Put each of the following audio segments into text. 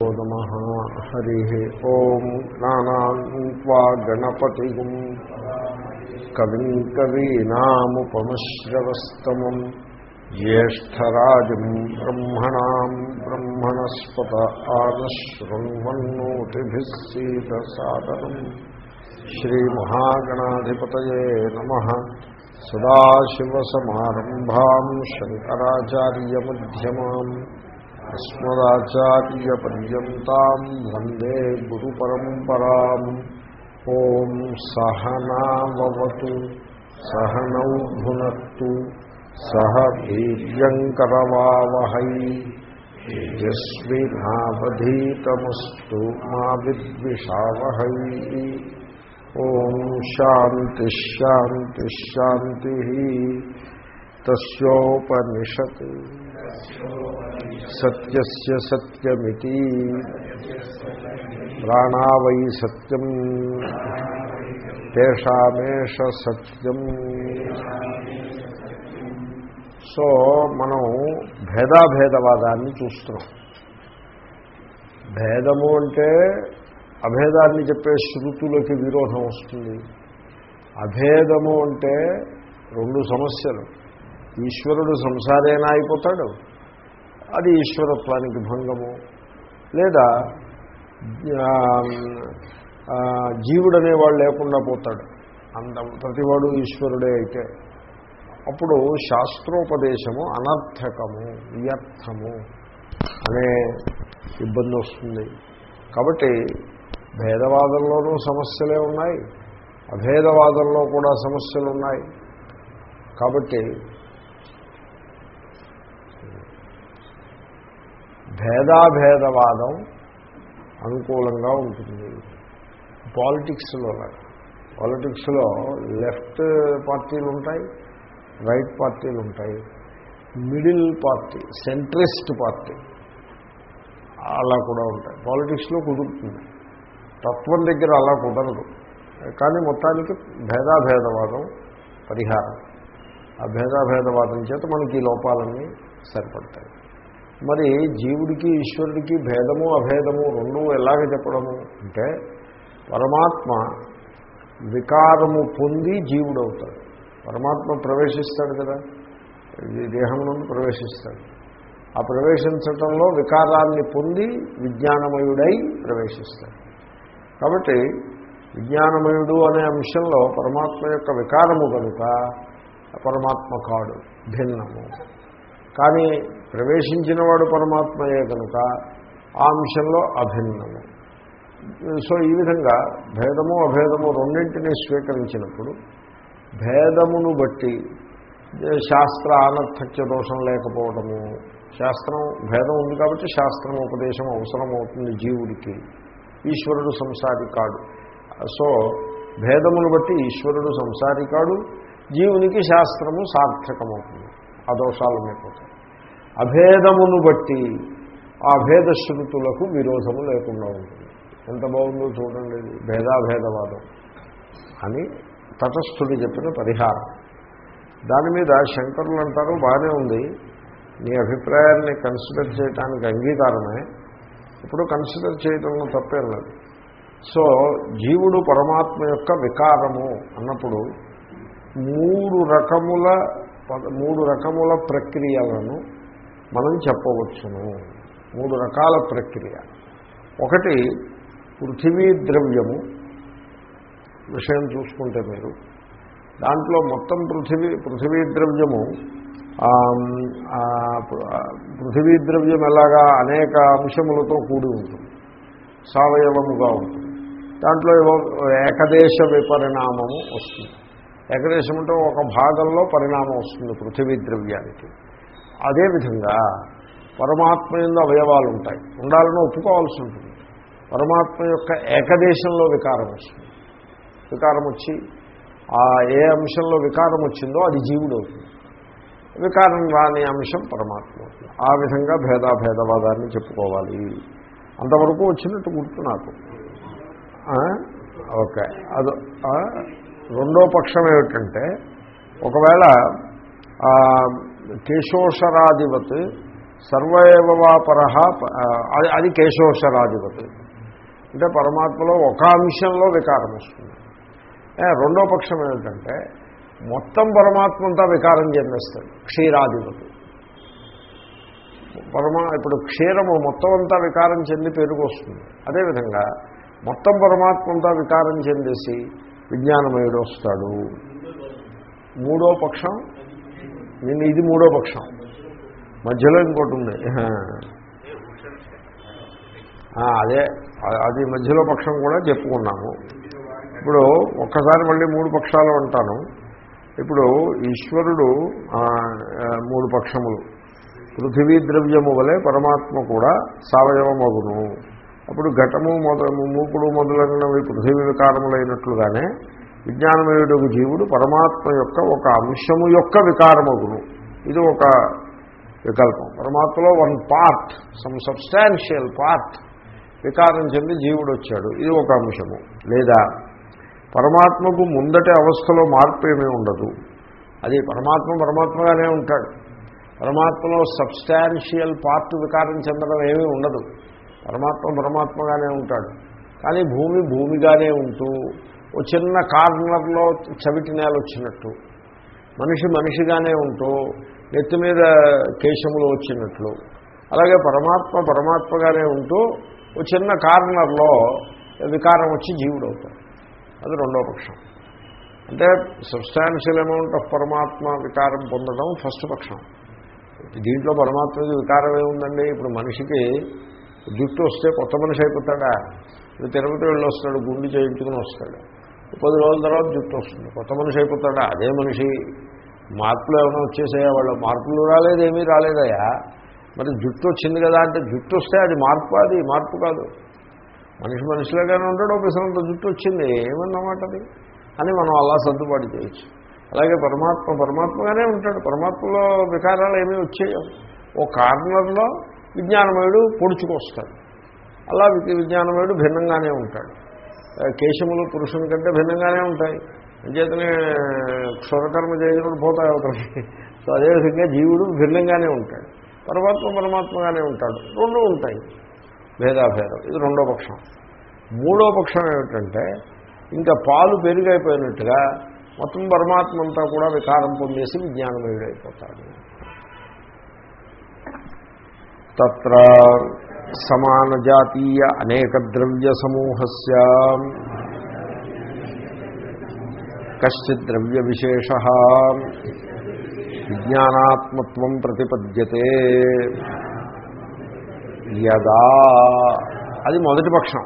నమ హరి ఓం నానాన్వా గణపతి కవిం కవీనాముపమశ్రవస్తమం జ్యేష్టరాజం బ్రహ్మణా బ్రహ్మణస్పత ఆనశృణ్వన్నోతిభిస్సీదసాదరం శ్రీమహాగణాధిపతయే నమ సదాశివసమారంభా శంకరాచార్యమ్యమాం అస్మదాచార్యపర్యంతం వందే గురు పరంపరా ఓం సహనావతు సహనౌ భునత్తు సహ వీర్యంకరవావహై తేజస్వినావధీతమస్తు మా విద్విషావహై ఓం శాంతి శాంతి శాంతి తస్యోపనిషత్ సత్యస్య సత్యమితి. ప్రాణావై సత్యం. తేషామేష సత్యం. సో మనం భేదాభేదవాదాన్ని చూస్తున్నాం. భేదము అంటే అభేదాన్ని చెప్పే శృతులకి విరోధం వస్తుంది. అభేదము అంటే రెండు సమస్యలు. ఈశ్వరుడు సంసారేనా అయిపోతాడు? అది ఈశ్వరత్వానికి భంగము. లేదా జీవుడు అనేవాడు లేకుండా పోతాడు. అంత ప్రతివాడు ఈశ్వరుడే అయితే. అప్పుడు శాస్త్రోపదేశము అనర్థకము వ్యర్థము అనే ఇబ్బంది వస్తుంది. కాబట్టి భేదవాదంలోనూ సమస్యలే ఉన్నాయి. అభేదవాదంలో కూడా సమస్యలు ఉన్నాయి. కాబట్టి భేదాభేదవాదం అనుకూలంగా ఉంటుంది. పాలిటిక్స్లో పాలిటిక్స్లో లెఫ్ట్ పార్టీలు ఉంటాయి రైట్ పార్టీలు ఉంటాయి మిడిల్ పార్టీ సెంట్రిస్ట్ పార్టీ అలా కూడా ఉంటాయి. పాలిటిక్స్లో కుదురుతుంది. తత్వం దగ్గర అలా కుదరదు. కానీ మొత్తానికి భేదాభేదవాదం పరిహారం. ఆ భేదాభేదవాదం చేత మనకి ఈ లోపాలన్నీ సరిపడతాయి. మరి జీవుడికి ఈశ్వరుడికి భేదము అభేదము రెండు ఎలాగ చెప్పడము? అంటే పరమాత్మ వికారము పొంది జీవుడు అవుతాడు పరమాత్మ ప్రవేశిస్తాడు కదా? దేహం నుండి ప్రవేశిస్తాడు. ఆ ప్రవేశించటంలో వికారాన్ని పొంది విజ్ఞానమయుడై ప్రవేశిస్తాడు. కాబట్టి విజ్ఞానమయుడు అనే అంశంలో పరమాత్మ యొక్క వికారము కనుక పరమాత్మ కాడు భిన్నము. కానీ ప్రవేశించిన వాడు పరమాత్మయే కనుక ఆ అంశంలో అభిన్నము. సో ఈ విధంగా భేదము అభేదము రెండింటినీ స్వీకరించినప్పుడు భేదమును బట్టి శాస్త్ర ఆనర్థక్య దోషం లేకపోవడము శాస్త్రం భేదం ఉంది కాబట్టి శాస్త్రం ఉపదేశం అవసరం అవుతుంది జీవుడికి. ఈశ్వరుడు సంసారి కాడు. సో భేదమును బట్టి ఈశ్వరుడు సంసారి కాడు జీవునికి శాస్త్రము సార్థకమవుతుంది. ఆ దోషాలు పోతాయి. అభేదమును బట్టి ఆ భేద శృతులకు విరోధము లేకుండా ఉంటుంది. ఎంత బాగుందో చూడండి భేదాభేదవాదం అని తటస్థుడి చెప్పిన పరిహారం. దాని మీద శంకరులు అంటారు బాగానే ఉంది. నీ అభిప్రాయాన్ని కన్సిడర్ చేయడానికి అంగీకారమే. ఇప్పుడు కన్సిడర్ చేయడంలో తప్పేం లేదు. సో జీవుడు పరమాత్మ యొక్క వికారము అన్నప్పుడు మూడు రకముల మూడు రకముల ప్రక్రియలను మనం చెప్పవచ్చును. మూడు రకాల ప్రక్రియ. ఒకటి పృథివీ ద్రవ్యము. విషయం చూసుకుంటే మీరు. దాంట్లో మొత్తం పృథివీ పృథివీ ద్రవ్యము పృథివీ ద్రవ్యం ఎలాగా అనేక అంశములతో కూడి ఉంటుంది. సవయవముగా ఉంటుంది. దాంట్లో ఏకదేశ విపరిణామము వస్తుంది. ఏకదేశం అంటే ఒక భాగంలో పరిణామం వస్తుంది పృథివీ ద్రవ్యానికి. అదేవిధంగా పరమాత్మ ఎందు అవయవాలు ఉంటాయి. ఉండాలని ఒప్పుకోవాల్సి ఉంటుంది. పరమాత్మ యొక్క ఏకదేశంలో వికారం వస్తుంది. వికారం వచ్చి ఆ ఏ అంశంలో వికారం వచ్చిందో అది జీవుడు అవుతుంది. వికారం రాని అంశం పరమాత్మ అవుతుంది. ఆ విధంగా భేదాభేదవాదాన్ని చెప్పుకోవాలి. అంతవరకు వచ్చినట్టు గుర్తు నాకు. ఓకే. అది రెండో పక్షం ఏమిటంటే ఒకవేళ కేశోషరాధిపత్ సర్వైవవాపర అది అది కేశోషరాధిపత్ అంటే పరమాత్మలో ఒక అంశంలో వికారం వస్తుంది. రెండో పక్షం ఏమిటంటే మొత్తం పరమాత్మ అంతా వికారం చెందేస్తాడు క్షీరాధిపతి. పరమా ఇప్పుడు క్షీరము మొత్తం అంతా వికారం చెంది పెరుగొస్తుంది అదేవిధంగా మొత్తం పరమాత్మ అంతా వికారం చెందేసి విజ్ఞానమయుడు వస్తాడు. మూడో పక్షం నేను ఇది మూడో పక్షం. మధ్యలో ఇంకోటి ఉంది. అదే అది మధ్యలో పక్షం కూడా చెప్పుకున్నాము. ఇప్పుడు ఒక్కసారి మళ్ళీ మూడు పక్షాలు అంటాను. ఇప్పుడు ఈశ్వరుడు మూడు పక్షములు. పృథివీ ద్రవ్యము వలె పరమాత్మ కూడా సవయవమగును. అప్పుడు ఘటము మొద మూపుడు మొదలైనవి పృథివీ వికారములైనట్లుగానే విజ్ఞానమయుడు జీవుడు పరమాత్మ యొక్క ఒక అంశము యొక్క వికారమగును. ఇది ఒక వికల్పం. పరమాత్మలో one part some substantial part వికారం చెంది జీవుడు వచ్చాడు ఇది ఒక అంశము. లేదా పరమాత్మకు ముందటి అవస్థలో మార్పు ఏమీ ఉండదు. అది పరమాత్మ పరమాత్మగానే ఉంటాడు. పరమాత్మలో సబ్స్టాన్షియల్ పార్ట్ వికారం చెందడం ఏమీ ఉండదు. పరమాత్మ పరమాత్మగానే ఉంటాడు. కానీ భూమి భూమిగానే ఉంటూ ఓ చిన్న కార్నర్లో చవిటి నేల వచ్చినట్టు. మనిషి మనిషిగానే ఉంటూ నెత్తి మీద కేశములు వచ్చినట్లు. అలాగే పరమాత్మ పరమాత్మగానే ఉంటూ ఓ చిన్న కార్నర్లో వికారం వచ్చి జీవుడు అవుతాడు. అది రెండో పక్షం. అంటే సబ్స్టాన్షియల్ అమౌంట్ ఆఫ్ పరమాత్మ వికారం పొందడం ఫస్ట్ పక్షం. దీంట్లో పరమాత్మకి వికారం ఏముందండి? ఇప్పుడు మనిషికి జుట్టు వస్తే కొత్త మనిషి అయిపోతాడా? ఇప్పుడు తిరుపతి వెళ్ళి వస్తాడు గుండు చేయించుకుని వస్తాడు. పది రోజుల తర్వాత జుట్టు వస్తుంది. కొత్త మనిషి అయిపోతాడా? అదే మనిషి. మార్పులు ఏమైనా వచ్చేసాయా? వాళ్ళు మార్పులు రాలేదు ఏమీ రాలేదయా మరి జుట్టు వచ్చింది కదా అంటే జుట్టు వస్తే అది మార్పు అది మార్పు కాదు. మనిషి మనిషిలాగానే ఉంటాడు ఒకసారి జుట్టు వచ్చింది. ఏమన్నమాట అది? అని మనం అలా సర్దుబాటు చేయొచ్చు. అలాగే పరమాత్మ పరమాత్మగానే ఉంటాడు. పరమాత్మలో వికారాలు ఏమీ వచ్చాయో ఓ కార్నర్లో విజ్ఞానమయుడు పొడుచుకొస్తాడు. అలా విజ్ఞానమయుడు భిన్నంగానే ఉంటాడు. కేశములు పురుషుని కంటే భిన్నంగానే ఉంటాయి. అంచేతనే క్షురకర్మ చేయకుండా పోతాయి అవుతాయి సో అదేవిధంగా జీవుడు భిన్నంగానే ఉంటాడు. పరమాత్మ పరమాత్మగానే ఉంటాడు. రెండు ఉంటాయి. భేదాభేదం. ఇది రెండో పక్షం. మూడో పక్షం ఏమిటంటే ఇంకా పాలు పెరిగైపోయినట్టుగా మొత్తం పరమాత్మ అంతా కూడా వికారం పొందేసి విజ్ఞానమయుడైపోతాడు. తత్ర సమానజాతీయ అనేక ద్రవ్య సమూహస్య కశ్చిత్ ద్రవ్య విశేష విజ్ఞానాత్మత్వం ప్రతిపద్యతే. యదా. అది మొదటి పక్షం.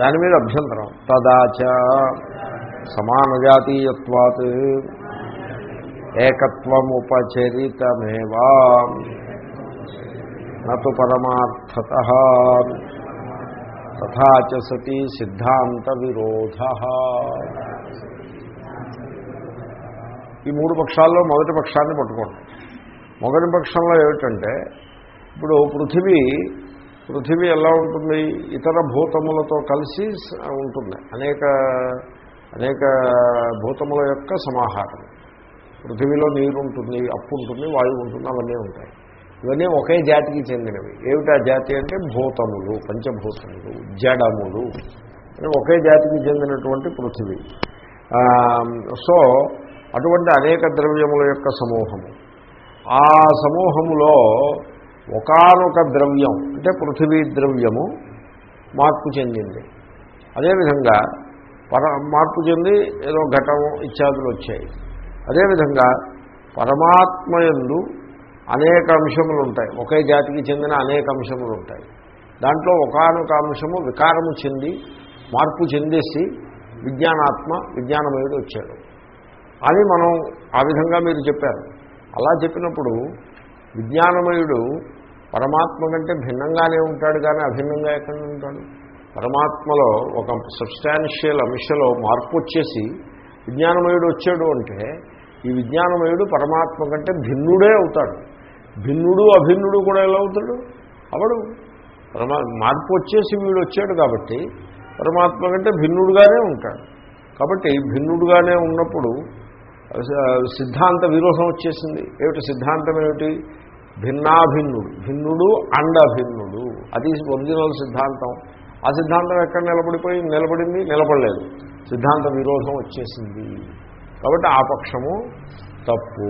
దాని మీద అభ్యంతరం. తదాచ సమానజాతీయత్వాత్. ఏకత్వముపచరితమేవా. నతు పరమార్థత తథా చ సతి సిద్ధాంత విరోధ ఈ మూడు పక్షాల్లో మొదటి పక్షాన్ని పట్టుకోండి. మొదటి పక్షంలో ఏమిటంటే ఇప్పుడు పృథివీ పృథివీ ఎలా ఉంటుంది? ఇతర భూతములతో కలిసి ఉంటుంది. అనేక అనేక భూతముల యొక్క సమాహారం. పృథివీలో నీరు ఉంటుంది అప్పు ఉంటుంది వాయువు ఉంటుంది అవన్నీ ఉంటాయి. ఇవన్నీ ఒకే జాతికి చెందినవి. ఏమిటా జాతి అంటే భూతములు పంచభూతములు జడములు. అని ఒకే జాతికి చెందినటువంటి పృథివీ. సో అటువంటి అనేక ద్రవ్యముల యొక్క సమూహము. ఆ సమూహములో ఒకానొక ద్రవ్యం అంటే పృథివీ ద్రవ్యము మార్పు చెందింది. అదేవిధంగా పర మార్పు చెంది ఏదో ఘటం ఇత్యాదులు వచ్చాయి. అదేవిధంగా పరమాత్మయందు అనేక అంశములు ఉంటాయి ఒకే జాతికి చెందిన అనేక అంశములు ఉంటాయి దాంట్లో ఒకనొక అంశము వికారము చెంది మార్పు చెందేసి విజ్ఞానాత్మ విజ్ఞానమయుడు వచ్చాడు. అని మనం ఆ విధంగా మీరు చెప్పారు. అలా చెప్పినప్పుడు విజ్ఞానమయుడు పరమాత్మ కంటే భిన్నంగానే ఉంటాడు కానీ అభిన్నంగా ఎక్కడ ఉంటాడు? పరమాత్మలో ఒక సబ్స్టాన్షియల్ అంశలో మార్పు వచ్చేసి విజ్ఞానమయుడు వచ్చాడు అంటే ఈ విజ్ఞానమయుడు పరమాత్మ కంటే భిన్నుడే అవుతాడు. భిన్నుడు అభిన్నుడు కూడా ఎలా అవుతాడు? అవడు పరమా మార్పు వచ్చేసి వీడు వచ్చాడు కాబట్టి పరమాత్మ కంటే భిన్నుడుగానే ఉంటాడు. కాబట్టి భిన్నుడుగానే ఉన్నప్పుడు సిద్ధాంత విరోధం వచ్చేసింది. ఏమిటి సిద్ధాంతం ఏమిటి? భిన్నాభిన్నుడు. భిన్నుడు అండభిన్నుడు. అది ఒరిజినల్ సిద్ధాంతం. ఆ సిద్ధాంతం ఎక్కడ నిలబడిపోయి నిలబడింది నిలబడలేదు. సిద్ధాంత విరోధం వచ్చేసింది. కాబట్టి ఆ పక్షము తప్పు.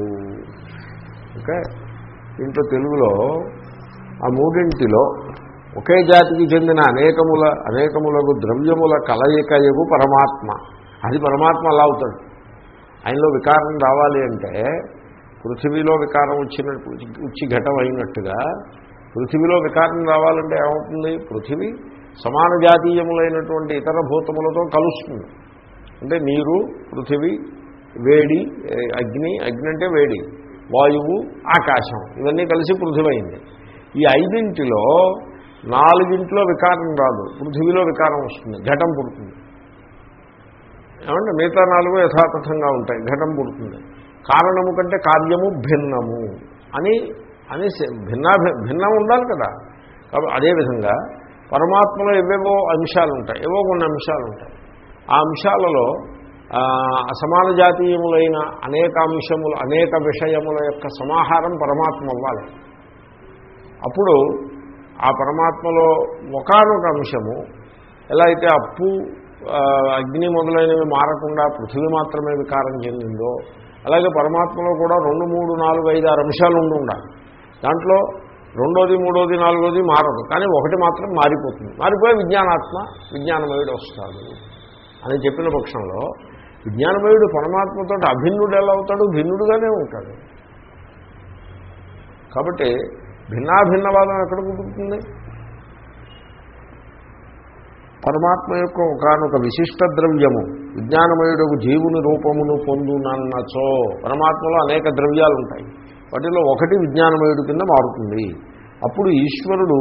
ఓకే? దీంట్లో తెలుగులో ఆ మూడింటిలో ఒకే జాతికి చెందిన అనేకముల అనేకములకు ద్రవ్యముల కలయికయగు పరమాత్మ. అది పరమాత్మ అలా అవుతాడు. ఆయనలో వికారం రావాలి అంటే పృథివీలో వికారం వచ్చినట్టు వచ్చి ఘటం అయినట్టుగా పృథివీలో వికారం రావాలంటే ఏమవుతుంది? పృథివీ సమాన జాతీయములైనటువంటి ఇతర భూతములతో కలుస్తుంది. అంటే నీరు పృథివీ వేడి అగ్ని అగ్ని అంటే వేడి. వాయువు ఆకాశం. ఇవన్నీ కలిసి పృథివీ అయింది ఈ ఐదింటిలో నాలుగింట్లో వికారం రాదు. పృథివీలో వికారం వస్తుంది. ఘటం పుడుతుంది. ఏమంటే మిగతా నాలుగు యథాతథంగా ఉంటాయి. ఘటం పుడుతుంది. కారణము కంటే కార్యము భిన్నము అని అని భిన్నా భిన్నం ఉండాలి కదా. కాబట్టి అదేవిధంగా పరమాత్మలో ఏవేవో అంశాలు ఉంటాయి ఏవో కొన్ని అంశాలు ఉంటాయి ఆ అంశాలలో అసమాన జాతీయములైన అనేక అంశములు అనేక విషయముల యొక్క సమాహారం పరమాత్మ అవ్వాలి. అప్పుడు ఆ పరమాత్మలో ఒకానొక అంశము ఎలా అయితే అప్పు అగ్ని మొదలైనవి మారకుండా పృథివీ మాత్రమే వికారం చెందిందో అలాగే పరమాత్మలో కూడా రెండు మూడు నాలుగు ఐదు ఆరు అంశాలు ఉండి ఉండాలి. దాంట్లో రెండోది మూడోది నాలుగోది మారదు. కానీ ఒకటి మాత్రం మారిపోతుంది. మారిపోయి విజ్ఞానాత్మ విజ్ఞానమయుడు వస్తాడు అని చెప్పిన పక్షంలో విజ్ఞానమయుడు పరమాత్మతో అభిన్నుడు ఎలా అవుతాడు భిన్నుడుగానే ఉంటాడు. కాబట్టి భిన్నాభిన్నవాదం ఎక్కడ కుదురుతుంది? పరమాత్మ యొక్క ఒకనొక విశిష్ట ద్రవ్యము విజ్ఞానమయుడు జీవుని రూపమును పొందునన్నచో పరమాత్మలో అనేక ద్రవ్యాలు ఉంటాయి వాటిలో ఒకటి విజ్ఞానమయుడు కింద మారుతుంది. అప్పుడు ఈశ్వరుడు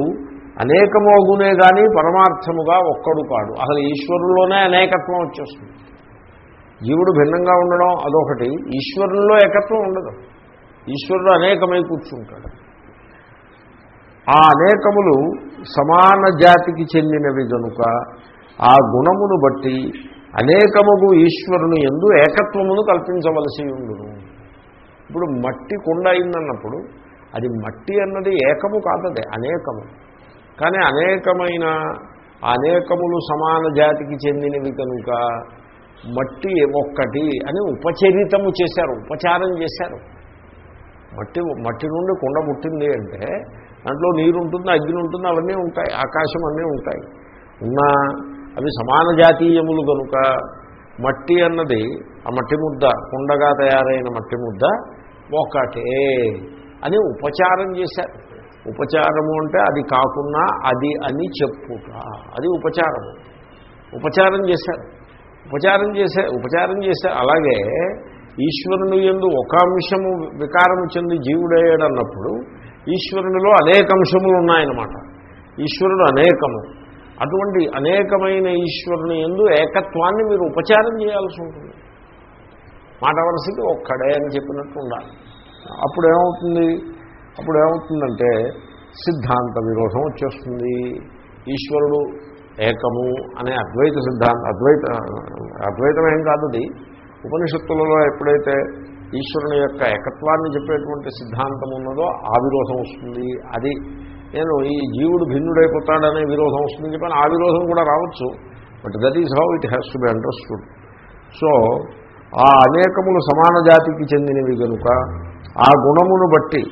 అనేకమోగునే కానీ పరమార్థముగా ఒక్కడు కాడు. అసలు ఈశ్వరుల్లోనే అనేకత్వం వచ్చేస్తుంది. జీవుడు భిన్నంగా ఉండడం అదొకటి. ఈశ్వరుల్లో ఏకత్వం ఉండదు. ఈశ్వరుడు అనేకమై కూర్చుంటాడు. ఆ అనేకములు సమాన జాతికి చెందినవి కనుక ఆ గుణమును బట్టి అనేకముగు ఈశ్వరుని ఎందు ఏకత్వమును కల్పించవలసి ఉండును. ఇప్పుడు మట్టి కుండ అయిందన్నప్పుడు అది మట్టి అన్నది ఏకము కాదది అనేకము. కానీ అనేకమైన అనేకములు సమాన జాతికి చెందినవి కనుక మట్టి ఒక్కటి అని ఉపచరితము చేశారు ఉపచారం చేశారు. మట్టి మట్టి నుండి కుండ పుట్టింది అంటే దాంట్లో నీరు ఉంటుంది అగ్ని ఉంటుంది అవన్నీ ఉంటాయి ఆకాశం అన్నీ ఉంటాయి. ఉన్నా అవి సమాన జాతీయములు కనుక మట్టి అన్నది ఆ మట్టి ముద్ద కుండగా తయారైన మట్టి ముద్ద ఒకటే అని ఉపచారం చేశారు. ఉపచారము అంటే అది కాకుండా అది అని చెప్పుట అది ఉపచారము. ఉపచారం చేశారు. ఉపచారం చేసే ఉపచారం చేసే అలాగే ఈశ్వరుని ఎందు ఒక అంశము వికారము చెంది జీవుడయ్యాడన్నప్పుడు ఈశ్వరునిలో అనేక అంశములు ఉన్నాయన్నమాట ఈశ్వరుడు అనేకము. అటువంటి అనేకమైన ఈశ్వరుని ఎందు ఏకత్వాన్ని మీరు ఉపచారం చేయాల్సి ఉంటుంది. మాట వరుసకి ఒక్కడే అని చెప్పినట్టు ఉండాలి. అప్పుడు ఏమవుతుంది అప్పుడు ఏమవుతుందంటే సిద్ధాంత విరోధం వచ్చేస్తుంది. ఈశ్వరుడు ఏకము అనే అద్వైత సిద్ధాంత అద్వైత అద్వైతం ఏం కాదు అది. ఉపనిషత్తులలో ఎప్పుడైతే ఈశ్వరుని యొక్క ఏకత్వాన్ని చెప్పేటువంటి సిద్ధాంతం ఉన్నదో ఆ విరోధం వస్తుంది. అది నేను ఈ జీవుడు భిన్నుడైపోతాడనే విరోధం వస్తుంది చెప్పాను ఆ విరోధం కూడా రావచ్చు. But that is how it has to be understood so ఆ అనేకములు సమాన జాతికి చెందినవి కనుక ఆ గుణమును బట్టి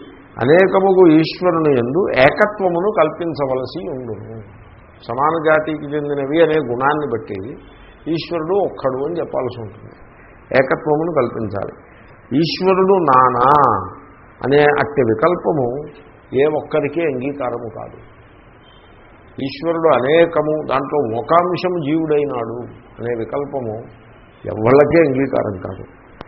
అనేకముకు ఈశ్వరుని ఎందు ఏకత్వమును కల్పించవలసి ఉండును. సమాన జాతికి చెందినవి అనే గుణాన్ని బట్టి ఈశ్వరుడు ఒక్కడు అని చెప్పాల్సి ఉంటుంది. ఏకత్వమును కల్పించాలి. ఈశ్వరుడు నానా అనే అట్టి వికల్పము ఏ ఒక్కరికి అంగీకారము కాదు. ఈశ్వరుడు అనేకము దాంట్లో ఒక జీవుడైనాడు అనే వికల్పము ఎవళ్ళకే అంగీకారం కాదు.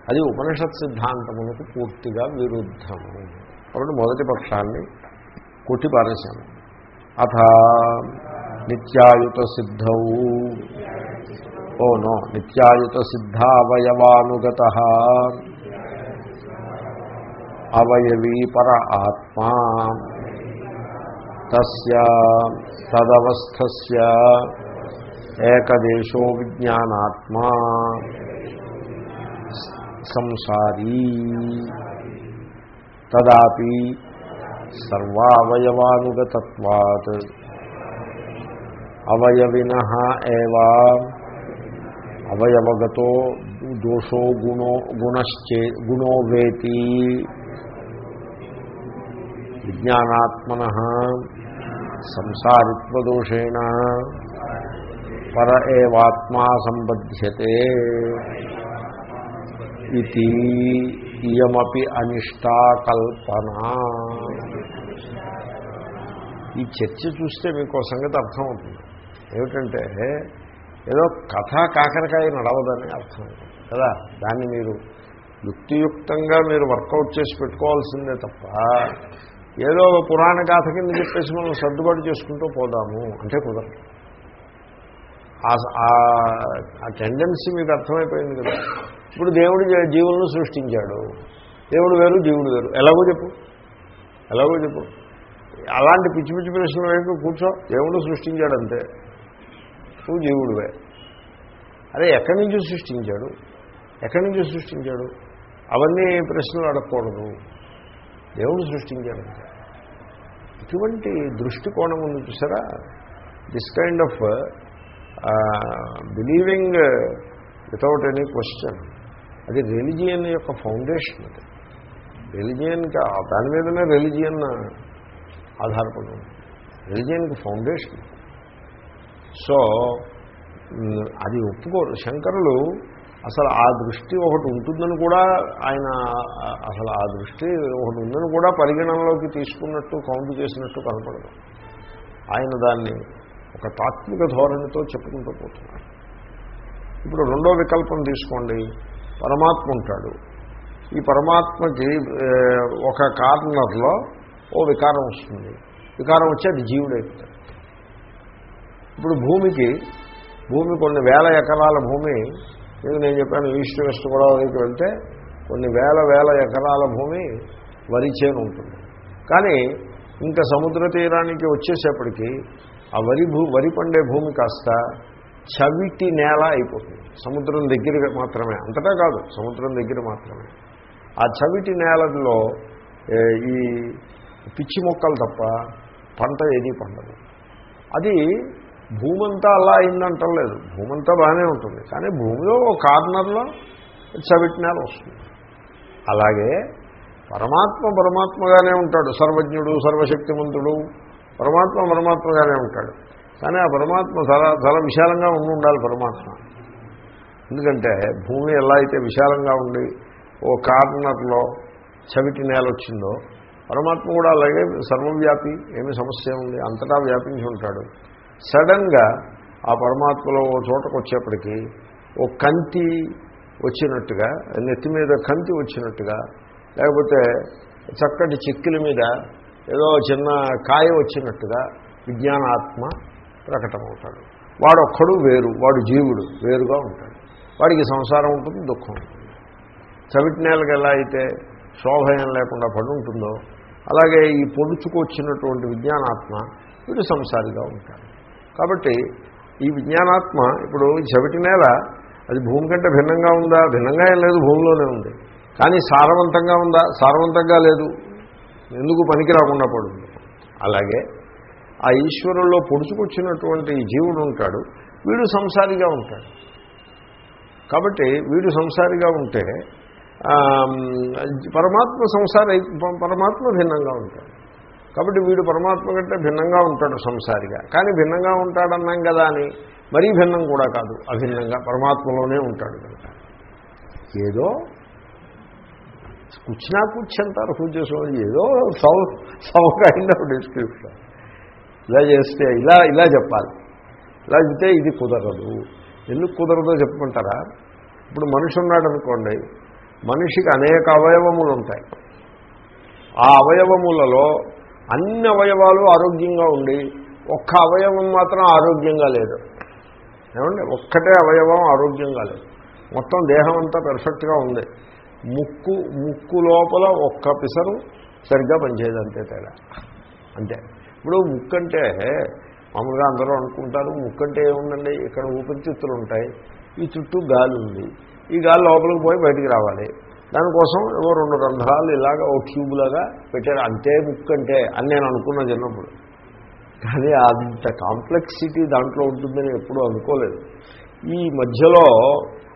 అది ఉపనిషత్ సిద్ధాంతములకు పూర్తిగా విరుద్ధము. కాబట్టి మొదటి పక్షాన్ని కొట్టి పారేశాను అథ నిత్యాయుత సిద్ధౌ ఓ నో నిత్యాయుత సిద్ధావయవానుగత అవయవీ పర ఆత్మా. తస్య తదవస్థస్య ఏకదేశో విజ్ఞానాత్మా. సంసారీ. తదాపి సర్వావయవానుగతత్వాత్. అవయవిన ఏవా అవయవగతో దోషో గుణో గుణశ్చే గుణో వేతి విజ్ఞానాత్మన సంసారిత్వదోషేణ పర ఏవాత్మా సంబధ్యతే ఇది ఇయమపి అనిష్టా కల్పన ఈ చర్చ చూస్తే మీకు సంగతి అర్థమవుతుంది. ఏమిటంటే ఏదో కథ కాకరకాయ నడవదని అర్థం కదా? దాన్ని మీరు యుక్తియుక్తంగా మీరు వర్కౌట్ చేసి పెట్టుకోవాల్సిందే తప్ప ఏదో పురాణ గాథ కింద చెప్పేసి మనం సర్దుబాటు చేసుకుంటూ పోదాము అంటే కుదరదు. ఆ టెండెన్సీ మీకు అర్థమైపోయింది కదా? ఇప్పుడు దేవుడు జీవులను సృష్టించాడు. దేవుడు వేరు జీవుడు వేరు. ఎలాగో చెప్పు. ఎలాగో చెప్పు. అలాంటి పిచ్చి పిచ్చి ప్రశ్నలు వైపు కూర్చో. దేవుడు సృష్టించాడంతే. నువ్వు జీవుడువే. అదే ఎక్కడి నుంచి సృష్టించాడు? ఎక్కడి నుంచి సృష్టించాడు? అవన్నీ ప్రశ్నలు అడగకూడదు. దేవుడు సృష్టించాడు ఇటువంటి దృష్టికోణం ఉంది చూసారా? This kind of believing without any question అది రిలిజియన్ యొక్క ఫౌండేషన్ అది. రిలిజియన్కి దాని మీదనే రిలిజియన్ ఆధారపడి ఉంది. రిలిజియన్కి ఫౌండేషన్ సో అది ఒప్పుకోరు. శంకరులు అసలు ఆ దృష్టి ఒకటి ఉంటుందని కూడా ఆయన అసలు ఆ దృష్టి ఒకటి ఉందని కూడా పరిగణనలోకి తీసుకున్నట్టు కౌంట్ చేసినట్టు కనపడదు. ఆయన దాన్ని ఒక తాత్విక ధోరణితో చెప్పుకుంటూ పోతున్నారు. ఇప్పుడు రెండో వికల్పం తీసుకోండి. పరమాత్మ ఉంటాడు. ఈ పరమాత్మకి ఒక కార్నర్లో ఓ వికారం వస్తుంది. వికారం వచ్చి అది జీవుడైపోతాడు ఇప్పుడు భూమికి భూమి కొన్ని వేల ఎకరాల భూమి మీకు నేను చెప్పాను ఈస్ట్ వెస్ట్ గోదావరికి వెళ్తే కొన్ని వేల వేల ఎకరాల భూమి వరి చేను ఉంటుంది. కానీ ఇంకా సముద్ర తీరానికి వచ్చేసేప్పటికీ ఆ వరి భూ వరి పండే భూమి కాస్త చవిటి నేల అయిపోతుంది. సముద్రం దగ్గర మాత్రమే అంతటా కాదు సముద్రం దగ్గర మాత్రమే. ఆ చవిటి నేలలో ఈ పిచ్చి మొక్కలు తప్ప పంట ఏదీ పండదు. అది భూమంతా అలా అయిందంటలేదు. భూమంతా బాగానే ఉంటుంది. కానీ భూమిలో ఒక కార్నర్లో చవిటి నేల వస్తుంది. అలాగే పరమాత్మ పరమాత్మగానే ఉంటాడు. సర్వజ్ఞుడు సర్వశక్తిమంతుడు పరమాత్మ పరమాత్మగానే ఉంటాడు. కానీ ఆ పరమాత్మ చాలా చాలా విశాలంగా ఉండి ఉండాలి పరమాత్మ. ఎందుకంటే భూమి ఎలా అయితే విశాలంగా ఉండి ఓ కార్నర్లో చవిటి నేల వచ్చిందో పరమాత్మ కూడా అలాగే సర్వవ్యాపి ఏమి సమస్య ఉంది అంతటా వ్యాపించి ఉంటాడు. సడన్గా ఆ పరమాత్మలో ఓ చోటకు వచ్చేప్పటికీ ఓ కంతి వచ్చినట్టుగా నెత్తి మీద కంతి వచ్చినట్టుగా లేకపోతే చక్కటి చిక్కిల మీద ఏదో చిన్న కాయ వచ్చినట్టుగా విజ్ఞానాత్మ ప్రకటమవుతాడు. వాడు ఒక్కడు వేరు వాడు జీవుడు వేరుగా ఉంటాడు. వాడికి సంసారం ఉంటుంది దుఃఖం ఉంటుంది. చవిటి నేలకు ఎలా అయితే శోభయం లేకుండా పడి ఉంటుందో అలాగే ఈ పొడుచుకొచ్చినటువంటి విజ్ఞానాత్మ వీడు సంసారిగా ఉంటాడు. కాబట్టి ఈ విజ్ఞానాత్మ ఇప్పుడు చవిటి నేల అది భూమి కంటే భిన్నంగా ఉందా? భిన్నంగా ఏం లేదు భూమిలోనే ఉంది. కానీ సారవంతంగా ఉందా? సారవంతంగా లేదు. ఎందుకు పనికి రాకుండా పడుతుంది? అలాగే ఆ ఈశ్వరుల్లో పొడుచుకొచ్చినటువంటి జీవుడు ఉంటాడు. వీడు సంసారిగా ఉంటాడు. కాబట్టి వీడు సంసారిగా ఉంటే పరమాత్మ సంసారి పరమాత్మ భిన్నంగా ఉంటాడు. కాబట్టి వీడు పరమాత్మ కంటే భిన్నంగా ఉంటాడు సంసారిగా. కానీ భిన్నంగా ఉంటాడన్నాం కదా అని మరీ భిన్నం కూడా కాదు. అభిన్నంగా పరమాత్మలోనే ఉంటాడు కనుక. ఏదో కూర్చున్నా కూర్చుంటారు పూజ ఏదో సౌ సౌకైండ్ ఆఫ్ డిస్క్రిప్షన్ ఇలా చేస్తే ఇలా ఇలా చెప్పాలి. ఇలా చెప్తే ఇది కుదరదు. ఎందుకు కుదరదో చెప్పుకుంటారా ఇప్పుడు మనిషి ఉన్నాడు అనుకోండి మనిషికి అనేక అవయవములు ఉంటాయి. ఆ అవయవములలో అన్ని అవయవాలు ఆరోగ్యంగా ఉండి ఒక్క అవయవం మాత్రం ఆరోగ్యంగా లేదు. ఏమండి? ఒక్కటే అవయవం ఆరోగ్యంగా లేదు. మొత్తం దేహం అంతా పెర్ఫెక్ట్గా ఉంది. ముక్కు ముక్కు లోపల ఒక్క పిసరు సరిగ్గా పనిచేయదు అంతే తేడా. అంతే. ఇప్పుడు ముక్కు అంటే మామూలుగా అందరూ అనుకుంటారు ముక్కు అంటే ఏముందండి? ఇక్కడ ఊపిరితిత్తులు ఉంటాయి. ఈ చుట్టూ గాలి ఉంది. ఈ గాలి లోపలికి పోయి బయటికి రావాలి. దానికోసం ఏవో రెండు రంధ్రాలు ఇలాగ ఓ ట్యూబ్ లాగా పెట్టారు. అంతే ముక్కు అంటే అని నేను అనుకున్నా చిన్నప్పుడు. కానీ అంత కాంప్లెక్సిటీ దాంట్లో ఉంటుందని ఎప్పుడూ అనుకోలేదు. ఈ మధ్యలో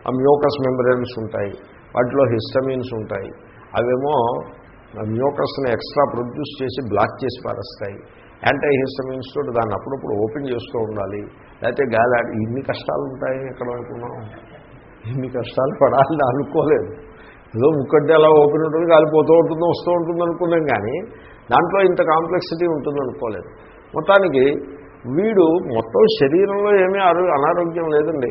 ఆ మ్యూకస్ మెంబ్రెన్స్ ఉంటాయి వాటిలో హిస్టమిన్స్ ఉంటాయి. అవేమో మ్యూకస్ని ఎక్స్ట్రా ప్రొడ్యూస్ చేసి బ్లాక్ చేసి పారేస్తాయి. యాంటీ హిస్టమిన్స్ తోటి దాన్ని అప్పుడప్పుడు ఓపెన్ చేస్తూ ఉండాలి. లేకపోతే గాలి ఇన్ని కష్టాలు ఉంటాయి ఎక్కడ అనుకున్నాం ఇన్ని కష్టాలు పడాలని అనుకోలేదు. ఏదో ముక్కడ్డే అలా ఓపెన్ ఉంటుంది కాలిపోతూ ఉంటుంది వస్తూ ఉంటుంది అనుకున్నాం కానీ దాంట్లో ఇంత కాంప్లెక్సిటీ ఉంటుంది అనుకోలేదు. మొత్తానికి వీడు మొత్తం శరీరంలో ఏమీ ఆరో అనారోగ్యం లేదండి.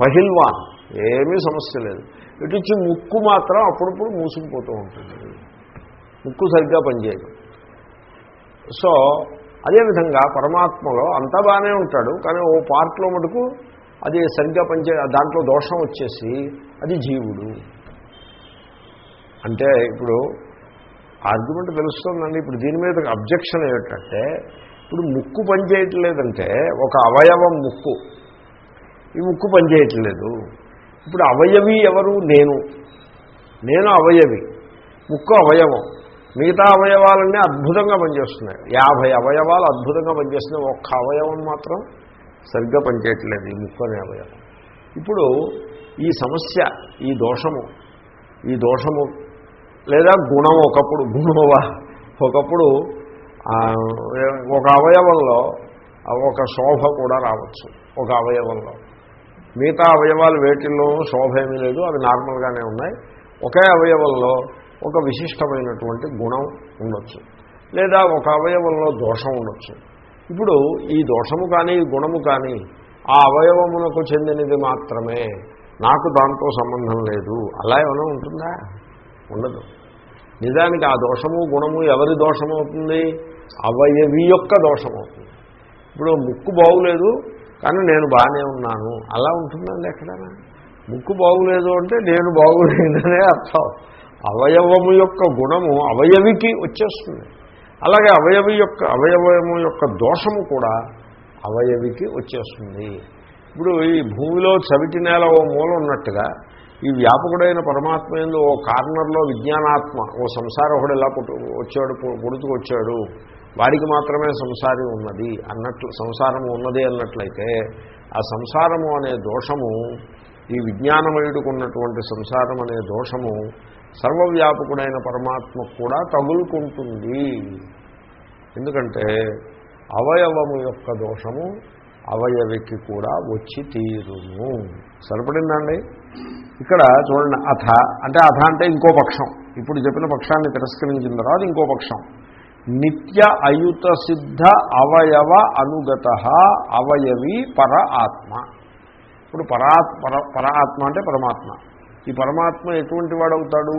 పహిల్వాన్ ఏమీ సమస్య లేదు. ఇటు ముక్కు మాత్రం అప్పుడప్పుడు మూసుకుపోతూ ఉంటుంది. ముక్కు సరిగ్గా పనిచేయదు. సో అదేవిధంగా పరమాత్మలో అంతా బాగానే ఉంటాడు కానీ ఓ పార్ట్లో మటుకు అది సరిగ్గా పనిచే దాంట్లో దోషం వచ్చేసి అది జీవుడు. అంటే ఇప్పుడు ఆర్గ్యుమెంట్ తెలుస్తుందండి. ఇప్పుడు దీని మీద అబ్జెక్షన్ ఏమిటంటే ఇప్పుడు ముక్కు పనిచేయట్లేదంటే ఒక అవయవం ముక్కు. ఈ ముక్కు పనిచేయట్లేదు. ఇప్పుడు అవయవి ఎవరు? నేను. నేను అవయవి. ముక్కు అవయవం. మిగతా అవయవాలన్నీ అద్భుతంగా పనిచేస్తున్నాయి. యాభై అవయవాలు అద్భుతంగా పనిచేస్తున్నాయి. ఒక్క అవయవం మాత్రం సరిగ్గా పనిచేయట్లేదు ఈ ముక్కు అనే అవయవం. ఇప్పుడు ఈ సమస్య ఈ దోషము ఈ దోషము లేదా గుణం ఒకప్పుడు గుణమవా ఒకప్పుడు ఒక అవయవంలో ఒక శోభ కూడా రావచ్చు ఒక అవయవంలో. మిగతా అవయవాలు వేటిల్లో శోభ ఏమీ లేదు అవి నార్మల్గానే ఉన్నాయి. ఒకే అవయవంలో ఒక విశిష్టమైనటువంటి గుణం ఉండొచ్చు. లేదా ఒక అవయవంలో దోషం ఉండొచ్చు. ఇప్పుడు ఈ దోషము కానీ ఈ గుణము కానీ ఆ అవయవమునకు చెందినది మాత్రమే. నాకు దాంతో సంబంధం లేదు. అలా ఏమైనా ఉంటుందా? ఉండదు. నిజానికి ఆ దోషము గుణము ఎవరి దోషం అవుతుంది? అవయవి యొక్క దోషం అవుతుంది. ఇప్పుడు ముక్కు బాగులేదు కానీ నేను బాగానే ఉన్నాను. అలా ఉంటుందండి ఎక్కడైనా? ముక్కు బాగులేదు అంటే నేను బాగులేదనే అర్థం. అవయవము యొక్క గుణము అవయవికి వచ్చేస్తుంది. అలాగే అవయవి యొక్క అవయవము యొక్క దోషము కూడా అవయవికి వచ్చేస్తుంది. ఇప్పుడు ఈ భూమిలో చవిటి నేల ఓ మూల ఉన్నట్టుగా ఈ వ్యాపకుడైన పరమాత్మ ఎందు ఓ కార్నర్లో విజ్ఞానాత్మ ఓ సంసారం ఒకడు ఎలా పుట్టు వచ్చాడు పుడుతూ వచ్చాడు వాడికి మాత్రమే సంసారం ఉన్నది అన్నట్లు సంసారము ఉన్నది అన్నట్లయితే ఆ సంసారము అనే దోషము ఈ విజ్ఞానమయుడికి ఉన్నటువంటి సంసారం అనే దోషము సర్వవ్యాపకుడైన పరమాత్మకు కూడా తగులుకుంటుంది. ఎందుకంటే అవయవము యొక్క దోషము అవయవికి కూడా వచ్చి తీరును. సరిపడిందండి? ఇక్కడ చూడండి అథ అంటే అథ అంటే ఇంకో పక్షం. ఇప్పుడు చెప్పిన పక్షాన్ని తిరస్కరించిన తర్వాత ఇంకో పక్షం. నిత్య అయుత సిద్ధ అవయవ అనుగత అవయవి పర ఆత్మ. ఇప్పుడు పరాత్ పర పరాత్మ అంటే పరమాత్మ. ఈ పరమాత్మ ఎటువంటి వాడవుతాడు?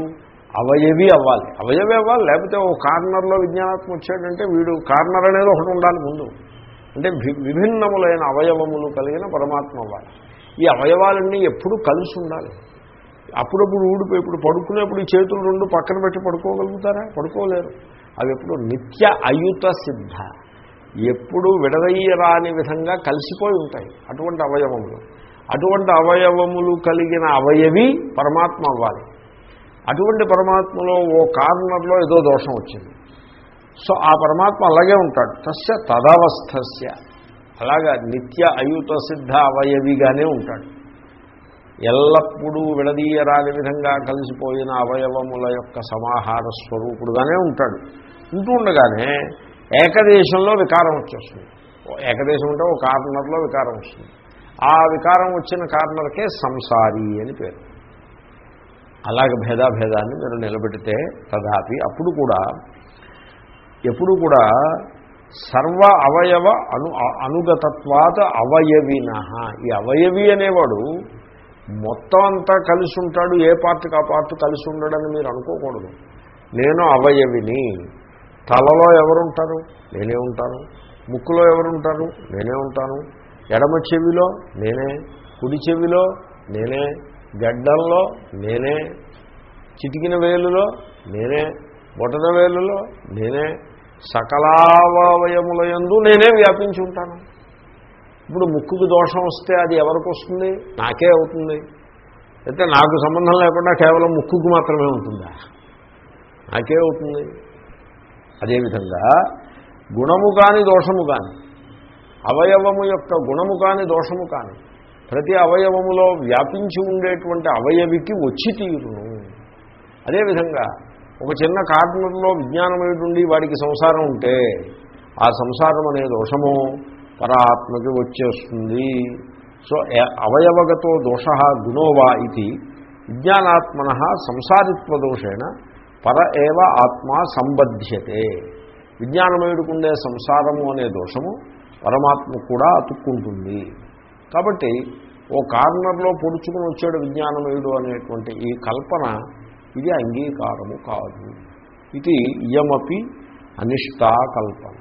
అవయవి అవ్వాలి. అవయవి అవ్వాలి లేకపోతే ఓ కార్నర్లో విజ్ఞానాత్మ వచ్చాడంటే వీడు కార్నర్ అనేది ఒకటి ఉండాలి ముందు. అంటే విభిన్నములైన అవయవములు కలిగిన పరమాత్మ అవ్వాలి ఈ అవయవాలన్నీ ఎప్పుడు కలిసి ఉండాలి. అప్పుడప్పుడు ఊడిపోయి ఇప్పుడు పడుకునేప్పుడు ఈ చేతులు రెండు పక్కన పెట్టి పడుకోగలుగుతారా? పడుకోలేరు. అవి ఎప్పుడు నిత్య అయుత సిద్ధ. ఎప్పుడు విడదయ్యరాని విధంగా కలిసిపోయి ఉంటాయి అటువంటి అవయవములు. అటువంటి అవయవములు కలిగిన అవయవి పరమాత్మ అవ్వాలి అటువంటి పరమాత్మలో ఓ కార్నర్లో ఏదో దోషం వచ్చింది. సో ఆ పరమాత్మ అలాగే ఉంటాడు. తస్య తదవస్థస్య. అలాగా నిత్య అయుత సిద్ధ అవయవిగానే ఉంటాడు. ఎల్లప్పుడూ విడదీయరాని విధంగా కలిసిపోయిన అవయవముల యొక్క సమాహార స్వరూపుడుగానే ఉంటాడు. ఉంటూ ఉండగానే ఏకదేశంలో వికారం వచ్చేస్తుంది. ఏకదేశం అంటే ఒక కార్నర్లో వికారం వస్తుంది. ఆ వికారం వచ్చిన కార్నర్కే సంసారి అని పేరు. అలాగ భేదాభేదాన్ని మీరు నిలబెడితే తదాపి అప్పుడు కూడా ఎప్పుడు కూడా సర్వ అవయవ అను అనుగతత్వాత అవయవిన. ఈ అవయవి అనేవాడు మొత్తం అంతా కలిసి ఉంటాడు ఏ పార్ట్కి ఆ పార్ట్ కలిసి ఉండడని మీరు అనుకోకూడదు. నేను అవయవిని తలలో ఎవరుంటారు? నేనే ఉంటాను. ముక్కులో ఎవరుంటారు? నేనే ఉంటాను. ఎడమ చెవిలో నేనే కుడి చెవిలో నేనే గడ్డంలో నేనే చిటికిన వేలులో నేనే బొటన వేలులో నేనే సకలావయములయందు నేనే వ్యాపించి ఉంటాను. ఇప్పుడు ముక్కుకు దోషం వస్తే అది ఎవరికి వస్తుంది నాకే అవుతుంది. అయితే నాకు సంబంధం లేకుండా కేవలం ముక్కుకు మాత్రమే ఉంటుందా? నాకే అవుతుంది. అదేవిధంగా గుణము కాని దోషము కాని అవయవము యొక్క గుణము కాని దోషము కాని ప్రతి అవయవములో వ్యాపించి ఉండేటువంటి అవయవికి వచ్చి తీరును. అదేవిధంగా ఒక చిన్న కార్నర్లో విజ్ఞానమయుడుండి వాడికి సంసారం ఉంటే ఆ సంసారం అనే దోషము పరాత్మకి వచ్చేస్తుంది. సో అవయవగతో దోష గుణోవా ఇది. విజ్ఞానాత్మన సంసారిత్వ దోషేణ పర ఏవ ఆత్మ సంబధ్యతే. విజ్ఞానమయుడికుండే సంసారము అనే దోషము పరమాత్మ కూడా అతుక్కుంటుంది. కాబట్టి ఓ కార్నర్లో పొడుచుకుని వచ్చాడు విజ్ఞానమయుడు అనేటువంటి ఈ కల్పన ఇది అంగీకారము కాదు. ఇది ఇయమపి అనిష్టా కల్పన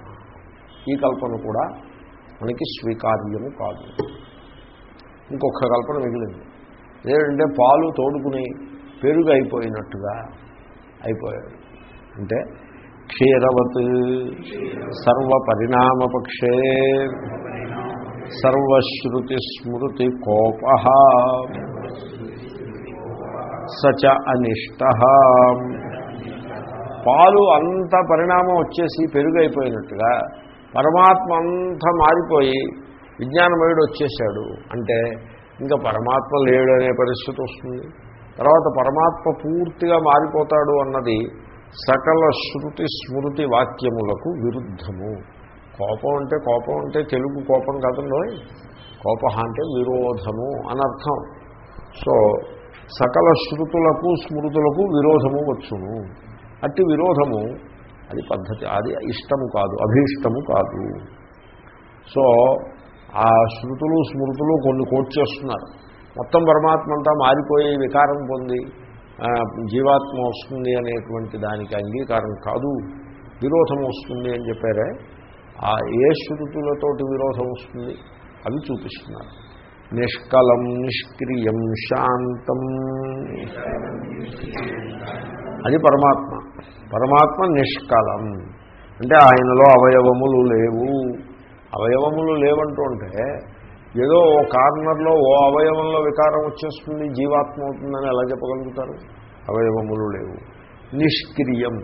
ఈ కల్పన కూడా మనకి స్వీకార్యము కాదు. ఇంకొక కల్పన మిగిలింది. ఏంటంటే పాలు తోడుకుని పెరుగు అయిపోయినట్టుగా అయిపోయాడు. అంటే క్షీరవత్ సర్వపరిణామపక్షే సర్వశ్రుతి స్మృతి కోప సచ అనిష్ట. పాలు అంత పరిణామం వచ్చేసి పెరుగైపోయినట్టుగా పరమాత్మ అంతా మారిపోయి విజ్ఞానమయుడు వచ్చేసాడు అంటే ఇంకా పరమాత్మ లేడు అనే పరిస్థితి వస్తుంది. తర్వాత పరమాత్మ పూర్తిగా మారిపోతాడు అన్నది సకల శృతి స్మృతి వాక్యములకు విరుద్ధము. కోపం అంటే కోపం అంటే తెలుగు కోపం కాదండో కోప అంటే విరోధము అనర్థం. సో సకల శృతులకు స్మృతులకు విరోధము వచ్చును. అట్టి విరోధము అది పద్ధతి అది ఇష్టము కాదు అభీష్టము కాదు. సో ఆ శృతులు స్మృతులు కొన్ని కోట్ చేస్తున్నారు. మొత్తం పరమాత్మ అంతా మారిపోయి వికారం పొంది జీవాత్మ వస్తుంది అనేటువంటి దానికి అంగీకారం కాదు విరోధం వస్తుంది అని చెప్పారే. ఆ ఏ శృతులతోటి విరోధం వస్తుంది అవి చూపిస్తున్నారు. నిష్కలం నిష్క్రియం శాంతం. అది పరమాత్మ. పరమాత్మ నిష్కలం. అంటే ఆయనలో అవయవములు లేవు. అవయవములు లేవంటుంటే ఏదో ఓ కార్నర్లో ఓ అవయవంలో వికారం వచ్చేస్తుంది జీవాత్మ అవుతుందని ఎలా చెప్పగలుగుతారు? అవయవములు లేవు. నిష్క్రియం.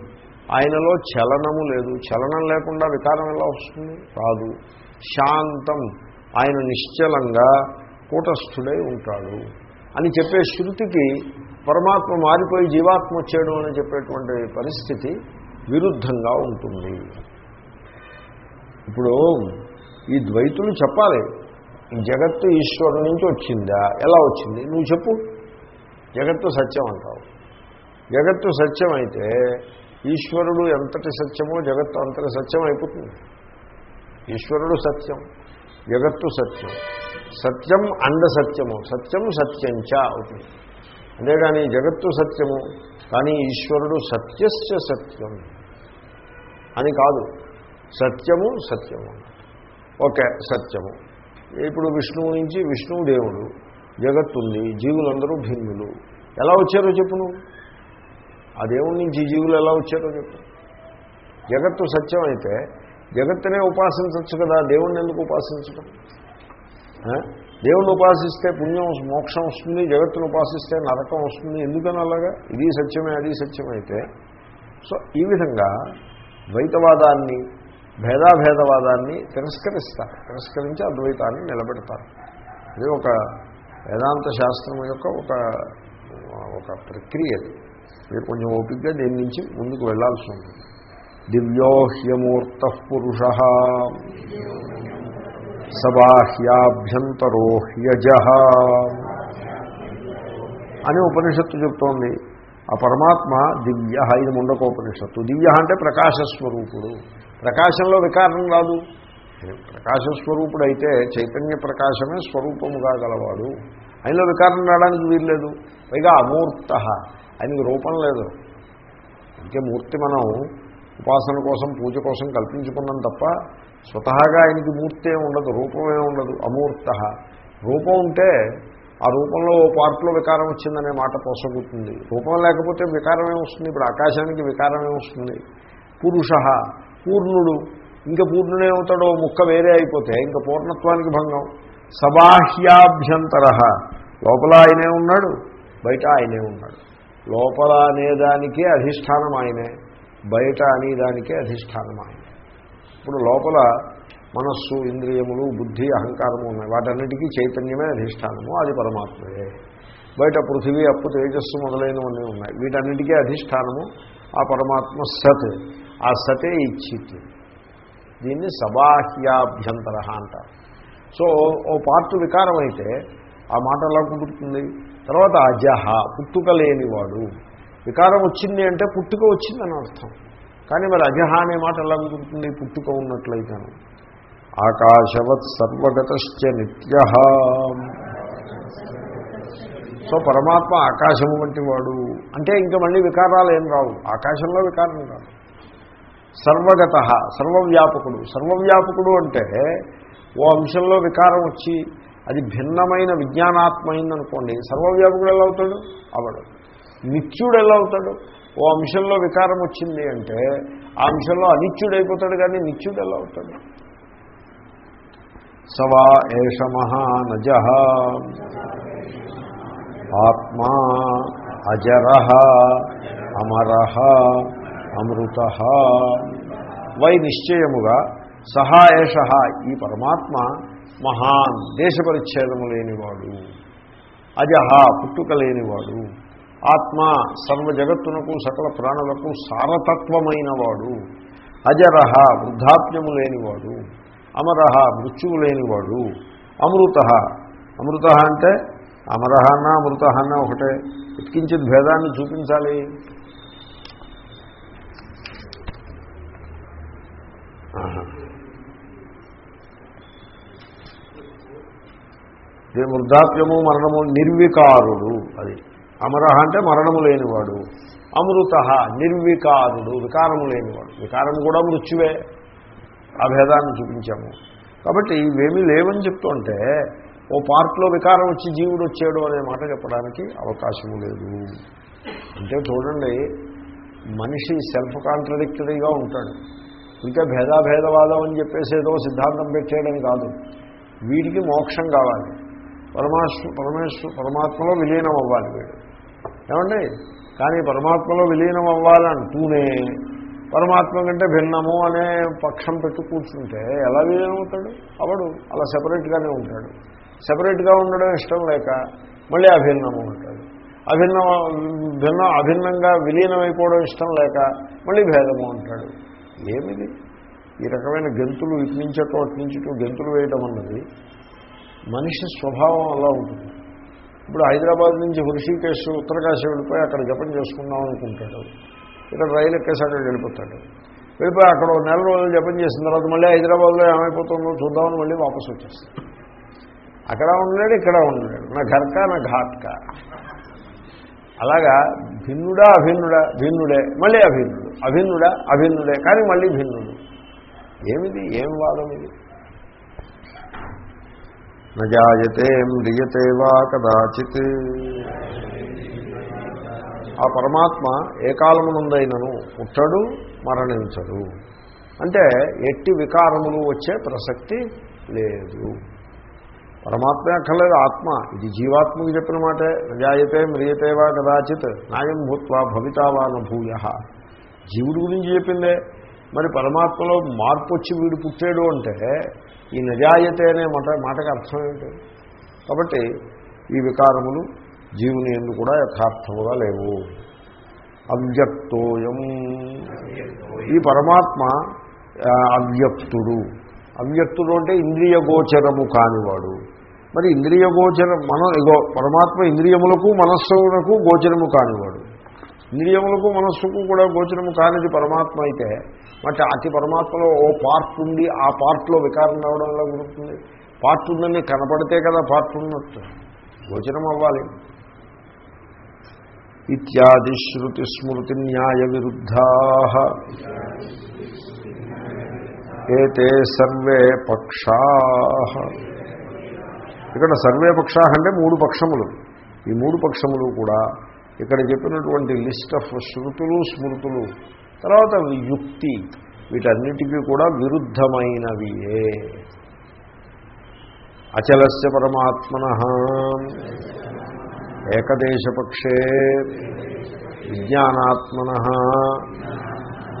ఆయనలో చలనము లేదు. చలనం లేకుండా వికారం ఎలా వస్తుంది? రాదు. శాంతం. ఆయన నిశ్చలంగా కూటస్థుడై ఉంటాడు అని చెప్పే శృతికి పరమాత్మ మారిపోయి జీవాత్మ వచ్చాడు అని చెప్పేటువంటి పరిస్థితి విరుద్ధంగా ఉంటుంది. ఇప్పుడు ఈ ద్వైతులు చెప్పాలి ఈ జగత్తు ఈశ్వరు నుంచి వచ్చిందా? ఎలా వచ్చింది? నువ్వు చెప్పు. జగత్తు సత్యం అంటావు. జగత్తు సత్యం అయితే ఈశ్వరుడు ఎంతటి సత్యమో జగత్తు అంతటి సత్యం అయిపోతుంది. ఈశ్వరుడు సత్యం. జగత్తు సత్యం. సత్యం అండ సత్యము. సత్యం సత్యంచ అవుతుంది అంతేగాని జగత్తు సత్యము కానీ ఈశ్వరుడు సత్యస్య సత్యం అని కాదు. సత్యము సత్యము. ఓకే సత్యము. ఇప్పుడు విష్ణువు నుంచి విష్ణువు దేవుడు జగత్తు ఉంది జీవులందరూ భిన్నులు. ఎలా వచ్చారో చెప్పు నువ్వు. ఆ దేవుడి నుంచి జీవులు ఎలా వచ్చారో చెప్పు. జగత్తు సత్యం అయితే జగత్తునే ఉపాసించవచ్చు కదా దేవుణ్ణి ఎందుకు ఉపాసించడం? దేవుణ్ణి ఉపాసిస్తే పుణ్యం మోక్షం వస్తుంది జగత్తును ఉపాసిస్తే నరకం వస్తుంది ఎందుకని అలాగా? ఇది సత్యమే అది సత్యమైతే. సో ఈ విధంగా ద్వైతవాదాన్ని భేదాభేదవాదాన్ని తిరస్కరిస్తారు. తిరస్కరించి అద్వైతాన్ని నిలబెడతారు. ఇది ఒక వేదాంత శాస్త్రం యొక్క ఒక ఒక ప్రక్రియ మీరు కొంచెం ఓపికగా దీని నుంచి ముందుకు వెళ్ళాల్సి ఉంటుంది. దివ్యో హ్యమూర్త పురుష సబాహ్యాభ్యంతరో హ్యజ అని ఉపనిషత్తు చెప్తోంది. ఆ పరమాత్మ దివ్య ఇది ముండకోపనిషత్తు దివ్య అంటే ప్రకాశస్వరూపుడు. ప్రకాశంలో వికారం రాదు. ప్రకాశస్వరూపుడు అయితే చైతన్య ప్రకాశమే స్వరూపముగా గలవాడు. ఆయనలో వికారం రావడానికి వీల్లేదు. పైగా అమూర్త. ఆయనకు రూపం లేదు. అంటే మూర్తి మనం ఉపాసన కోసం పూజ కోసం కల్పించుకున్నాం తప్ప స్వతహాగా ఆయనకి మూర్తి ఉండదు రూపమే ఉండదు అమూర్త. రూపం ఉంటే ఆ రూపంలో ఓ పార్ట్లో వికారం వచ్చిందనే మాట పోసగుతుంది. రూపం లేకపోతే వికారమే వస్తుంది ఇప్పుడు ఆకాశానికి వికారమే వస్తుంది. పురుష పూర్ణుడు ఇంకా పూర్ణుడే అవుతాడో ముక్క వేరే అయిపోతే ఇంకా పూర్ణత్వానికి భంగం. సబాహ్యాభ్యంతర. లోపల ఆయనే ఉన్నాడు బయట ఆయనే ఉన్నాడు. లోపల అనేదానికి అధిష్టానం ఆయనే. బయట అనేదానికే అధిష్టానం ఇప్పుడు లోపల మనస్సు ఇంద్రియములు బుద్ధి అహంకారము ఉన్నాయి. వాటన్నిటికీ చైతన్యమే అధిష్టానము అది పరమాత్మయే. బయట పృథివీ అప్పు తేజస్సు మొదలైనవన్నీ ఉన్నాయి. వీటన్నిటికీ అధిష్టానము ఆ పరమాత్మ సత్. ఆ సతే ఇచ్చిత్ దీన్ని సబాహ్యాభ్యంతర అంటారు. సో ఓ పార్ట్ వికారం అయితే ఆ మాట ఎలా కుదురుతుంది? తర్వాత అజహ పుట్టుక లేనివాడు. వికారం వచ్చింది అంటే పుట్టుక వచ్చిందని అర్థం. కానీ మరి అజహ అనే మాట ఎలా కుదురుతుంది పుట్టుక ఉన్నట్లయితేను. ఆకాశవత్ సర్వగతశ్చ నిత్య. సో పరమాత్మ ఆకాశము వంటి వాడు. అంటే ఇంకా మళ్ళీ వికారాలు ఏం రావు. ఆకాశంలో వికారం రాదు. సర్వగత సర్వవ్యాపకుడు. సర్వవ్యాపకుడు అంటే ఓ అంశంలో వికారం వచ్చి అది భిన్నమైన విజ్ఞానాత్మ అయిందనుకోండి సర్వవ్యాపకుడు ఎలా అవుతాడు? అవడు నిత్యుడు ఎలా అవుతాడు? ఓ అంశంలో వికారం వచ్చింది అంటే ఆ అంశంలో అనిత్యుడు అయిపోతాడు కానీ నిత్యుడు ఎలా అవుతాడు? సవా ఏష మహానజ ఆత్మా అజర అమర అమృత వై నిశ్చయముగా సహా ఏష ఈ పరమాత్మ మహాన్ దేశపరిచ్ఛేదము లేనివాడు. అజహ పుట్టుక లేనివాడు. ఆత్మ సర్వ జగత్తునకు సకల ప్రాణులకు సారతత్వమైనవాడు. అజరహ వృద్ధాప్యము లేనివాడు. అమరహ మృత్యువు లేనివాడు. అమృత. అమృత అంటే అమరహ అన్న అమృత అన్న ఒకటే. ఇట్కించిత్ భేదాన్ని చూపించాలి. వృద్ధాప్యము మరణము నిర్వికారుడు అది. అమరహ అంటే మరణము లేనివాడు. అమృత నిర్వికారుడు వికారము లేనివాడు. వికారం కూడా మృత్యువే. ఆ భేదాన్ని చూపించాము. కాబట్టి ఇవేమీ లేవని చెప్తుంటే ఓ పార్ట్లో వికారం వచ్చి జీవుడు వచ్చాడు అనే మాట చెప్పడానికి అవకాశము లేదు. అంటే చూడండి మనిషి సెల్ఫ్ కాంట్రడిక్టరీగా ఉంటాడు. ఇంకా భేదాభేదవాదం అని చెప్పేసి ఏదో సిద్ధాంతం పెట్టేయడం కాదు. వీడికి మోక్షం కావాలి. పరమాశ్వ పరమేశ్వ పరమాత్మలో విలీనం అవ్వాలి వీడు. ఏమండి? కానీ పరమాత్మలో విలీనం అవ్వాలంటూనే పరమాత్మ కంటే భిన్నము అనే పక్షం పెట్టు కూర్చుంటే ఎలా విలీనం అవుతాడు? అవడు అలా సెపరేట్గానే ఉంటాడు. సెపరేట్గా ఉండడం ఇష్టం లేక మళ్ళీ అభిన్నము ఉంటాడు అభిన్న భిన్న అభిన్నంగా విలీనం అయిపోవడం ఇష్టం లేక మళ్ళీ భేదము అంటాడు. ఏమిది? ఈ రకమైన గెంతులు ఇటు నుంచి అటు అటు నుంచి గెంతులు వేయడం అన్నది మనిషి స్వభావం అలా ఉంటుంది. ఇప్పుడు హైదరాబాద్ నుంచి హృషికేశ్ ఉత్తరకాశీ వెళ్ళిపోయి అక్కడ జపం చేసుకుందాం అనుకుంటాడు. ఇక్కడ రైలు ఎక్కేసి అక్కడికి వెళ్ళిపోతాడు. వెళ్ళిపోయి అక్కడ నెల రోజులు జపం చేసిన తర్వాత మళ్ళీ హైదరాబాద్లో ఏమైపోతుందో చూద్దామని మళ్ళీ వాపసు వచ్చేస్తాడు. అక్కడ ఉండలేడు ఇక్కడ ఉండలేడు నా ఘర్కా నా ఘాట్కా. అలాగా భిన్నుడా అభిన్నుడా భిన్నుడే మళ్ళీ అభిన్నుడు. అభిన్నుడా అభిన్నుడే కానీ మళ్ళీ భిన్నుడు. ఏమిది? ఏం వాదం ఇది? నజాయతే మ్రియతే వా కదాచిత్ ఆ పరమాత్మ ఏ కాలమునందైనను పుట్టడు మరణించడు. అంటే ఎట్టి వికారములు వచ్చే ప్రసక్తి లేదు. పరమాత్మ అక్కర్లేదు ఆత్మ. ఇది జీవాత్మకి చెప్పిన మాటే. నజాయతే మ్రియతే వా కదాచిత్ నాయం భూత్వా భవితావా నూయ జీవుడి గురించి చెప్పిందే. మరి పరమాత్మలో మార్పు వచ్చి వీడు పుట్టాడు అంటే ఈ నజాయతే అనే మాట మాటకు అర్థం ఏంటి కాబట్టి ఈ వికారములు జీవుని ఎందు కూడా యథార్థముగా లేవు. అవ్యక్తోయం. ఈ పరమాత్మ అవ్యక్తుడు. అవ్యక్తుడు అంటే ఇంద్రియ గోచరము కానివాడు. మరి ఇంద్రియ గోచరం మనం ఇగో పరమాత్మ ఇంద్రియములకు మనస్సులకు గోచరము కానివాడు. ఇంద్రియములకు మనస్సుకు కూడా గోచరము కానిది పరమాత్మ అయితే మరి అతి పరమాత్మలో ఓ పార్ట్ ఉంది ఆ పార్ట్లో వికారం రావడంలో గురుతుంది పార్ట్ ఉందని కనపడితే కదా పార్ట్ ఉన్నట్టు. గోచరం అవ్వాలి. ఇత్యాది శృతి స్మృతి న్యాయ విరుద్ధా. ఏతే సర్వే పక్షా. ఇక్కడ సర్వే పక్షా అంటే మూడు పక్షములు. ఈ మూడు పక్షములు కూడా ఇక్కడ చెప్పినటువంటి లిస్ట్ ఆఫ్ శృతులు స్మృతులు తర్వాత యుక్తి వీటన్నిటికీ కూడా విరుద్ధమైనవియే అచలస్య పరమాత్మన. ఏకదేశపక్షే విజ్ఞానాత్మన.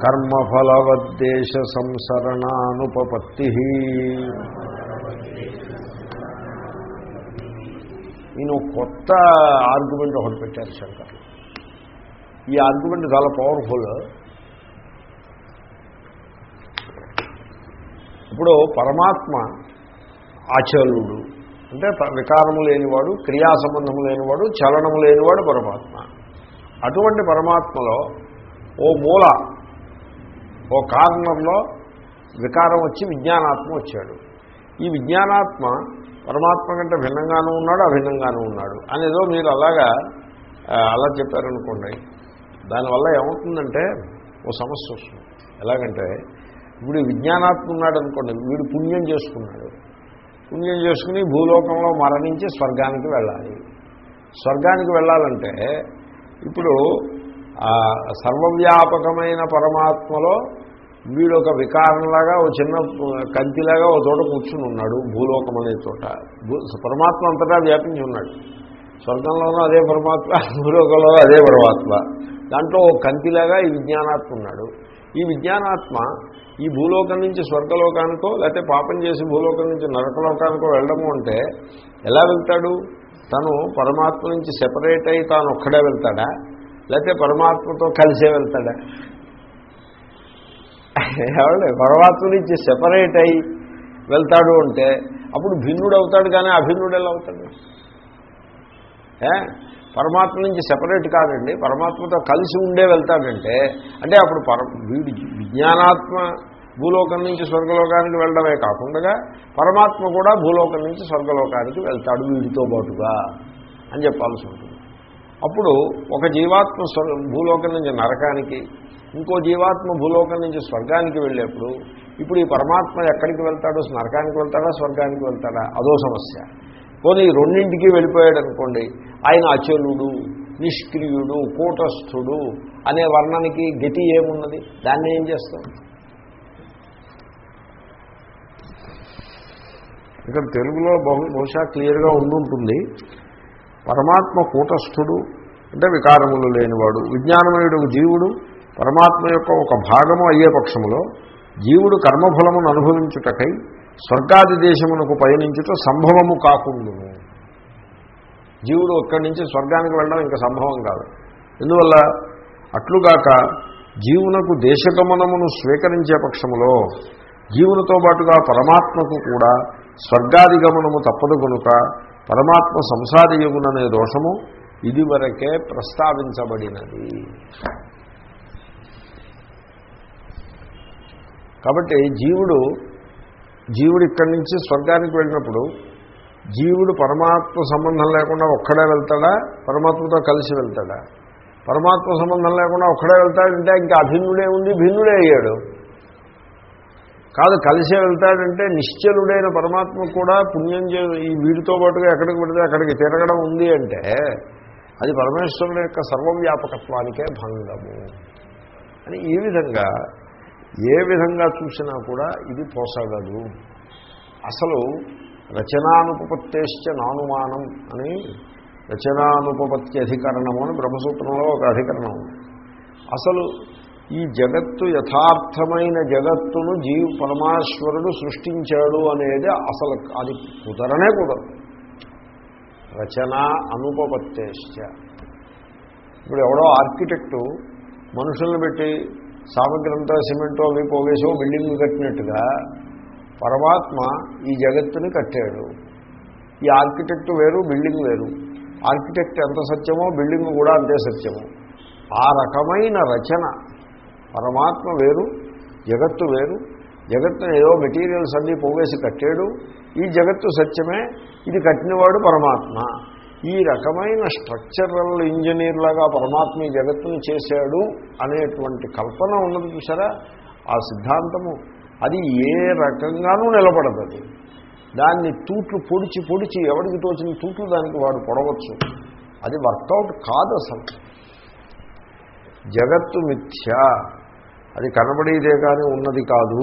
కర్మఫలవద్దేశ సంసరణానుపపత్తి. ఈయన కొత్త ఆర్గ్యుమెంట్ ఒకటి పెట్టారు శంకర్. ఈ ఆర్గ్యుమెంట్ చాలా పవర్ఫుల్ ఇప్పుడు పరమాత్మ ఆచరుడు అంటే వికారము లేనివాడు క్రియా సంబంధము లేనివాడు చలనము లేనివాడు పరమాత్మ. అటువంటి పరమాత్మలో ఓ మూల ఓ కారణంలో వికారం వచ్చి విజ్ఞానాత్మ వచ్చాడు. ఈ విజ్ఞానాత్మ పరమాత్మ కంటే భిన్నంగానూ ఉన్నాడు అభిన్నంగానూ ఉన్నాడు. అనేదో మీరు అలాగా అలా చెప్పారనుకోండి. దానివల్ల ఏమవుతుందంటే ఓ సమస్య వస్తుంది. ఎలాగంటే ఇప్పుడు విజ్ఞానాత్మ ఉన్నాడు అనుకోండి వీడు పుణ్యం చేసుకున్నాడు. పుణ్యం చేసుకుని భూలోకంలో మరణించి స్వర్గానికి వెళ్ళాలి. స్వర్గానికి వెళ్ళాలంటే ఇప్పుడు సర్వవ్యాపకమైన పరమాత్మలో వీడు ఒక వికారంలాగా ఓ చిన్న కంతిలాగా ఓ చోట కూర్చుని ఉన్నాడు భూలోకం అనే చోట. పరమాత్మ అంతటా వ్యాపించి ఉన్నాడు. స్వర్గంలోనూ అదే పరమాత్మ భూలోకంలో అదే పరమాత్మ. దాంట్లో ఓ కంతిలాగా ఈ విజ్ఞానాత్మ ఉన్నాడు. ఈ విజ్ఞానాత్మ ఈ భూలోకం నుంచి స్వర్గలోకానికో లేకపోతే పాపం చేసి భూలోకం నుంచి నరకలోకానికో వెళ్ళడము అంటే ఎలా వెళ్తాడు? తను పరమాత్మ నుంచి సెపరేట్ అయి తాను ఒక్కడే వెళ్తాడా? లేకపోతే పరమాత్మతో కలిసే వెళ్తాడా? ఏమండి పరమాత్మ నుంచి సెపరేట్ అయి వెళ్తాడు అంటే అప్పుడు భిన్నుడు అవుతాడు కానీ అభిన్నుడు ఎలా అవుతాడు? పరమాత్మ నుంచి సెపరేట్ కాదండి. పరమాత్మతో కలిసి ఉండే వెళ్తాడంటే అంటే అప్పుడు పర వీడి విజ్ఞానాత్మ భూలోకం నుంచి స్వర్గలోకానికి వెళ్ళడమే కాకుండా పరమాత్మ కూడా భూలోకం నుంచి స్వర్గలోకానికి వెళ్తాడు వీడితో పాటుగా అని చెప్పాల్సి ఉంటుంది. అప్పుడు ఒక జీవాత్మ భూలోకం నుంచి నరకానికి ఇంకో జీవాత్మ భూలోకం నుంచి స్వర్గానికి వెళ్ళేప్పుడు ఇప్పుడు ఈ పరమాత్మ ఎక్కడికి వెళ్తాడు నరకానికి వెళ్తాడా స్వర్గానికి వెళ్తాడా? అదో సమస్య. పోనీ రెండింటికి వెళ్ళిపోయాడు అనుకోండి ఆయన అచలుడు నిష్క్రియుడు కూటస్థుడు అనే వర్ణానికి గతి ఏమున్నది? దాన్ని ఏం చేస్తాం? ఇక్కడ తెలుగులో బహు బహుశా క్లియర్గా ఉండుంటుంది. పరమాత్మ కూటస్థుడు అంటే వికారములు లేనివాడు విజ్ఞానమయుడు జీవుడు పరమాత్మ యొక్క ఒక భాగము అయ్యే పక్షములో జీవుడు కర్మఫలమును అనుభవించుటకై స్వర్గాది దేశమునకు పయనించుట సంభవము కాకుండును. జీవుడు ఇక్కడి నుంచి స్వర్గానికి వెళ్ళడం ఇంకా సంభవం కాదు. ఎందువల్ల? అట్లుగాక జీవునకు దేశగమనమును స్వీకరించే పక్షములో జీవునితో పాటుగా పరమాత్మకు కూడా స్వర్గాది గమనము తప్పదు కనుక పరమాత్మ సంసారయుగుననే దోషము ఇదివరకే ప్రస్తావించబడినది. కాబట్టి జీవుడు జీవుడు ఇక్కడి నుంచి స్వర్గానికి వెళ్ళినప్పుడు జీవుడు పరమాత్మ సంబంధం లేకుండా ఒక్కడే వెళ్తాడా? పరమాత్మతో కలిసి వెళ్తాడా? పరమాత్మ సంబంధం లేకుండా ఒక్కడే వెళ్తాడంటే ఇంకా అభిన్నుడే ఉంది భిన్నుడే అయ్యాడు. కాదు కలిసే వెళ్తాడంటే నిశ్చలుడైన పరమాత్మ కూడా పుణ్యం చే ఈ వీడితో పాటుగా ఎక్కడికి పెడితే అక్కడికి తిరగడం ఉంది అంటే అది పరమేశ్వరుడు యొక్క సర్వవ్యాపకత్వానికే భంగము. అని ఈ విధంగా ఏ విధంగా చూసినా కూడా ఇది పోసాగదు. అసలు రచనానుపత్తేశ్చ నానుమానం అని రచనానుపపత్తి అధికరణము అని బ్రహ్మసూత్రంలో ఒక అధికరణం ఉంది. అసలు ఈ జగత్తు యథార్థమైన జగత్తును జీవ పరమాశ్వరుడు సృష్టించాడు అనేది అసలు అది కుదరనే కుదరదు. రచన అనుపపత్తేశ్చ. ఇప్పుడు ఎవడో ఆర్కిటెక్టు మనుషులను పెట్టి సామగ్రంతో సిమెంట్ అవి పోగేసో బిల్డింగ్ కట్టినట్టుగా పరమాత్మ ఈ జగత్తుని కట్టాడు. ఈ ఆర్కిటెక్ట్ వేరు బిల్డింగ్ వేరు. ఆర్కిటెక్ట్ ఎంత సత్యమో బిల్డింగ్ కూడా అంతే సత్యము. ఆ రకమైన రచన పరమాత్మ వేరు జగత్తు వేరు. జగత్తును ఏదో మెటీరియల్స్ అన్నీ పోగేసి కట్టాడు. ఈ జగత్తు సత్యమే ఇది కట్టినవాడు పరమాత్మ. ఈ రకమైన స్ట్రక్చరల్ ఇంజనీర్ లాగా పరమాత్మ ఈ జగత్తుని చేశాడు అనేటువంటి కల్పన ఉన్నది చూసారా ఆ సిద్ధాంతము. అది ఏ రకంగానూ నిలబడదు దాన్ని తూట్లు పొడిచి పొడిచి ఎవరికి తోచిన తూట్లు దానికి వాడు పొడవచ్చు. అది వర్కౌట్ కాదు అసలు జగత్తు మిథ్య. అది కనబడేదే కానీ ఉన్నది కాదు.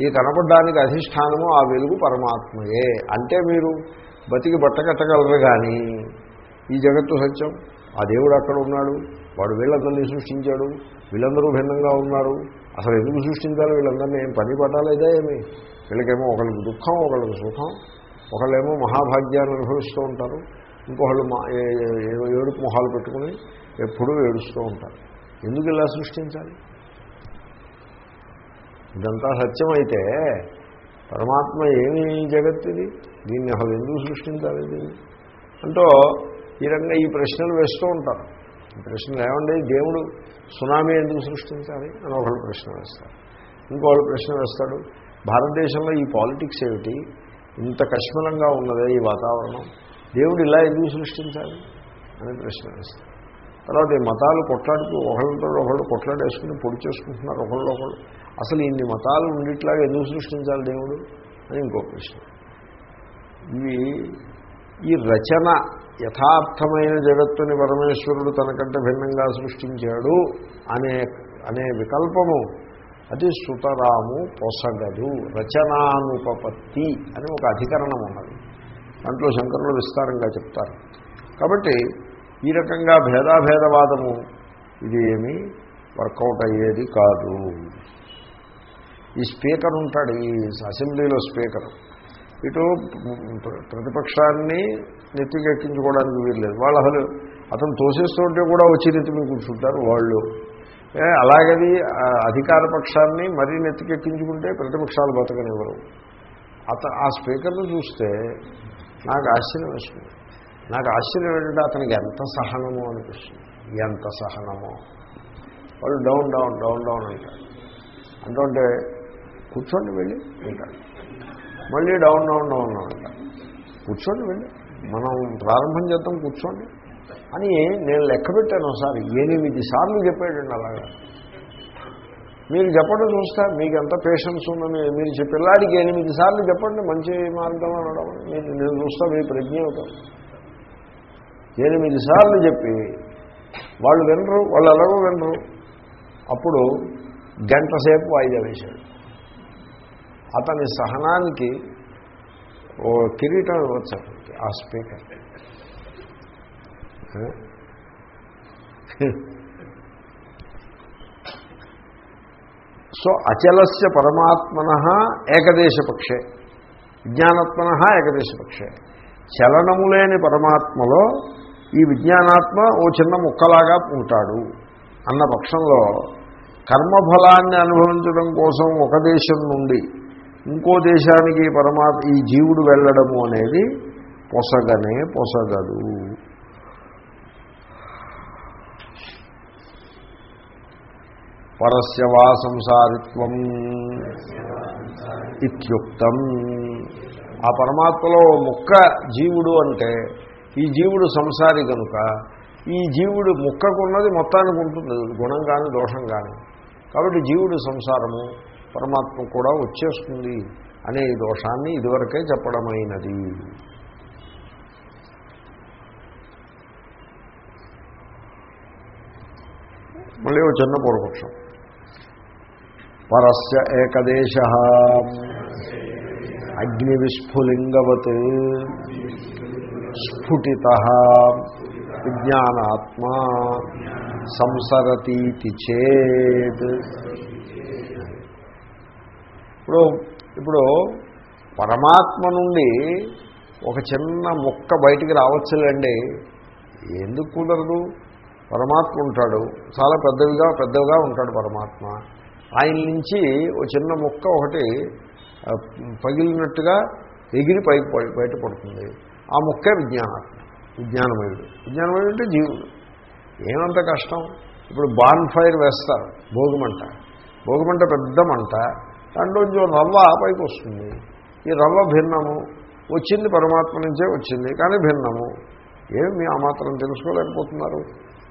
ఈ కనపడడానికి అధిష్టానము ఆ వెలుగు పరమాత్మయే. అంటే మీరు బతికి బట్టకట్టగలరు కానీ ఈ జగత్తు సత్యం. ఆ దేవుడు అక్కడ ఉన్నాడు. వాడు వీళ్ళందరినీ సృష్టించాడు. వీళ్ళందరూ భిన్నంగా ఉన్నారు. అసలు ఎందుకు సృష్టించాలి? వీళ్ళందరినీ ఏం పని పట్టాలేదా ఏమి? వీళ్ళకేమో ఒకళ్ళకి దుఃఖం ఒకళ్ళకి సుఖం. ఒకళ్ళేమో మహాభాగ్యాన్ని అనుభవిస్తూ ఉంటారు. ఇంకొకళ్ళు మా ఏడుపు మొహాలు పెట్టుకుని ఎప్పుడూ ఏడుస్తూ ఉంటారు. ఎందుకు ఇలా సృష్టించాలి? ఇదంతా సత్యమైతే పరమాత్మ ఏమి జగత్తుది? దీన్ని అసలు ఎందుకు సృష్టించాలి దీన్ని? అంటూ ఈ రకంగా ఈ ప్రశ్నలు వేస్తూ ఉంటారు. ఈ ప్రశ్నలు ఏమండి? దేవుడు సునామీ ఎందుకు సృష్టించాలి? అని ఒకళ్ళు ప్రశ్న వేస్తారు. ఇంకోళ్ళు ప్రశ్న వేస్తాడు భారతదేశంలో ఈ పాలిటిక్స్ ఏమిటి? ఇంత కష్మలంగా ఉన్నదే ఈ వాతావరణం. దేవుడు ఇలా ఎందుకు సృష్టించాలి? అని ప్రశ్న వేస్తారు. తర్వాత ఈ మతాలు కొట్లాడుతూ ఒకళ్ళతో ఒకళ్ళు కొట్లాడేసుకుని పొడి చేసుకుంటున్నారు ఒకళ్ళు ఒకళ్ళు. అసలు ఇన్ని మతాలు ఉండిట్లాగా ఎందుకు సృష్టించాలి దేవుడు అని ఇంకో ప్రశ్న. ఇవి ఈ రచన యథార్థమైన జగత్తుని పరమేశ్వరుడు తనకంటే భిన్నంగా సృష్టించాడు అనే అనే వికల్పము. అది సుతరాము పొసగదు. రచనానుపపత్తి అని ఒక అధికరణం ఉన్నది. దాంట్లో శంకరులు విస్తారంగా చెప్తారు. కాబట్టి ఈ రకంగా భేదాభేదవాదము. ఇది ఏమీ వర్కౌట్ అయ్యేది కాదు. ఈ స్పీకర్ ఉంటాడు ఈ అసెంబ్లీలో స్పీకర్. ఇటు ప్రతిపక్షాన్ని నెత్తికెక్కించుకోవడానికి వీరలేదు వాళ్ళు అసలు అతను తోసేస్తుంటే కూడా వచ్చి నెత్తి మీద కూర్చుంటారు వాళ్ళు. అలాగది అధికార పక్షాన్ని మరీ నెత్తికెక్కించుకుంటే ప్రతిపక్షాలు బతకనివ్వరు. అత ఆ స్పీకర్ను చూస్తే నాకు ఆశ్చర్యం వేస్తుంది. నాకు ఆశ్చర్యం ఏంటంటే అతనికి ఎంత సహనమో అనిపిస్తుంది. ఎంత సహనమో. వాళ్ళు డౌన్ డౌన్ డౌన్ డౌన్ అంటారు అంటుంటే కూర్చోండి వెళ్ళి అంటారు మళ్ళీ డౌన్ డౌన్ డౌన్ అంటారు కూర్చోండి వెళ్ళి మనం ప్రారంభం చేద్దాం కూర్చోండి అని నేను లెక్క పెట్టాను ఒకసారి. ఎనిమిది సార్లు చెప్పాడండి అలాగా. మీరు చెప్పండి చూస్తా మీకు ఎంత పేషెన్స్ ఉందని మీరు చెప్పి పిల్లాడికి ఎనిమిది సార్లు చెప్పండి మంచి మార్గంలో నడవండి. మీరు నేను చూస్తా మీ ప్రజ్ఞ అవుతాం ఎనిమిది సార్లు చెప్పి వాళ్ళు వినరు వాళ్ళు ఎలాగో వినరు. అప్పుడు గంట సేపు వాయిదా వేశాడు. అతని సహనానికి ఓ కిరీటం ఇవ్వచ్చు ఆ స్పీకర్. సో అచలస్య పరమాత్మన ఏకదేశపక్షే. విజ్ఞానాత్మన ఏకదేశపక్షే. చలనము లేని పరమాత్మలో ఈ విజ్ఞానాత్మ ఓ చిన్న ముక్కలాగా ఉంటాడు అన్న పక్షంలో కర్మఫలాన్ని అనుభవించడం కోసం ఒక దేశం నుండి ఇంకో దేశానికి పరమాత్మ ఈ జీవుడు వెళ్ళడము అనేది పొసగనే పొసగదు. పరస్య వా సంసారిత్వం ఇత్యుక్తం. ఆ పరమాత్మలో ముక్క జీవుడు అంటే ఈ జీవుడు సంసారి కనుక ఈ జీవుడు ముక్కకున్నది మొత్తానికి ఉంటుంది గుణం కానీ దోషం కానీ. కాబట్టి జీవుడు సంసారము పరమాత్మ కూడా వచ్చేస్తుంది అనే దోషాన్ని ఇదివరకే చెప్పడమైనది. మళ్ళీ ఒక చిన్న పూర్వపక్షం. పరస్య ఏకదేశ. అగ్నివిస్ఫులింగవత్. స్ఫుటిత. విజ్ఞానాత్మా సంసరతీతి చేత్. ఇప్పుడు ఇప్పుడు పరమాత్మ నుండి ఒక చిన్న ముక్క బయటికి రావచ్చులేండి. ఎందుకు కుదరదు? పరమాత్మ ఉంటాడు. చాలా పెద్దవిగా పెద్దవిగా ఉంటాడు పరమాత్మ. ఆయన నుంచి ఒక చిన్న ముక్క ఒకటి పగిలినట్టుగా ఎగిరి పైకి బయట బయటపడుతుంది ఆ ముక్కే విజ్ఞానాత్మ విజ్ఞానమయుడు విజ్ఞానమయుడు అంటే జీవుడు. ఏమంత కష్టం? ఇప్పుడు బాన్ ఫైర్ వేస్తారు భోగిమంట. భోగిమంట పెద్ద మంట. దాంట్లోంచి ఓ రవ్వ పైకి వస్తుంది. ఈ రవ్వ భిన్నము. వచ్చింది పరమాత్మ నుంచే వచ్చింది కానీ భిన్నము. ఏమి మీ ఆ మాత్రం తెలుసుకోలేకపోతున్నారు?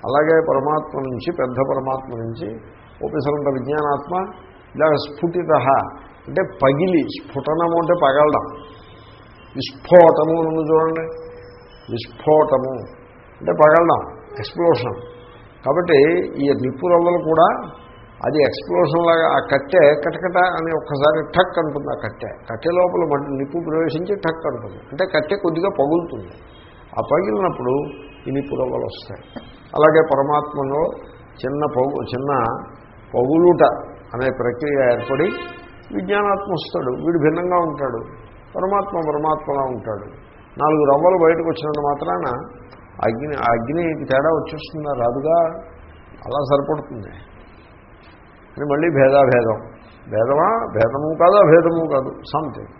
అలాగే పరమాత్మ నుంచి పెద్ద పరమాత్మ నుంచి ఓపెసరంత విజ్ఞానాత్మ ఇలా స్ఫుటిత అంటే పగిలి స్ఫుటనము అంటే పగలడం. విస్ఫోటము అని ఉంది చూడండి. విస్ఫోటము. అంటే పగలడం ఎక్స్ప్లోషన్. కాబట్టి ఈ నిప్పు రవ్వలు కూడా అది ఎక్స్ప్లోషన్ లాగా ఆ కట్టె కటకట అని ఒక్కసారి ఠక్ అంటుంది ఆ కట్టె. కట్టె లోపల నిప్పు ప్రవేశించి ఠక్ అంటుంది అంటే కట్టె కొద్దిగా పగులుతుంది. ఆ పగిలినప్పుడు ఇని పురవలు వస్తాయి. అలాగే పరమాత్మలో చిన్న పగు చిన్న పగులుట అనే ప్రక్రియ ఏర్పడి విజ్ఞానాత్మ వస్తాడు. వీడు భిన్నంగా ఉంటాడు. పరమాత్మ పరమాత్మలా ఉంటాడు. నాలుగు రవ్వలు బయటకు వచ్చినంత మాత్రాన అగ్ని అగ్ని అగ్నికి తేడా వచ్చేస్తుందా? రాదుగా. అలా సరిపడుతుంది. అని మళ్ళీ భేదాభేదం. భేదమా? భేదము కాదా? భేదము కాదు. సంథింగ్.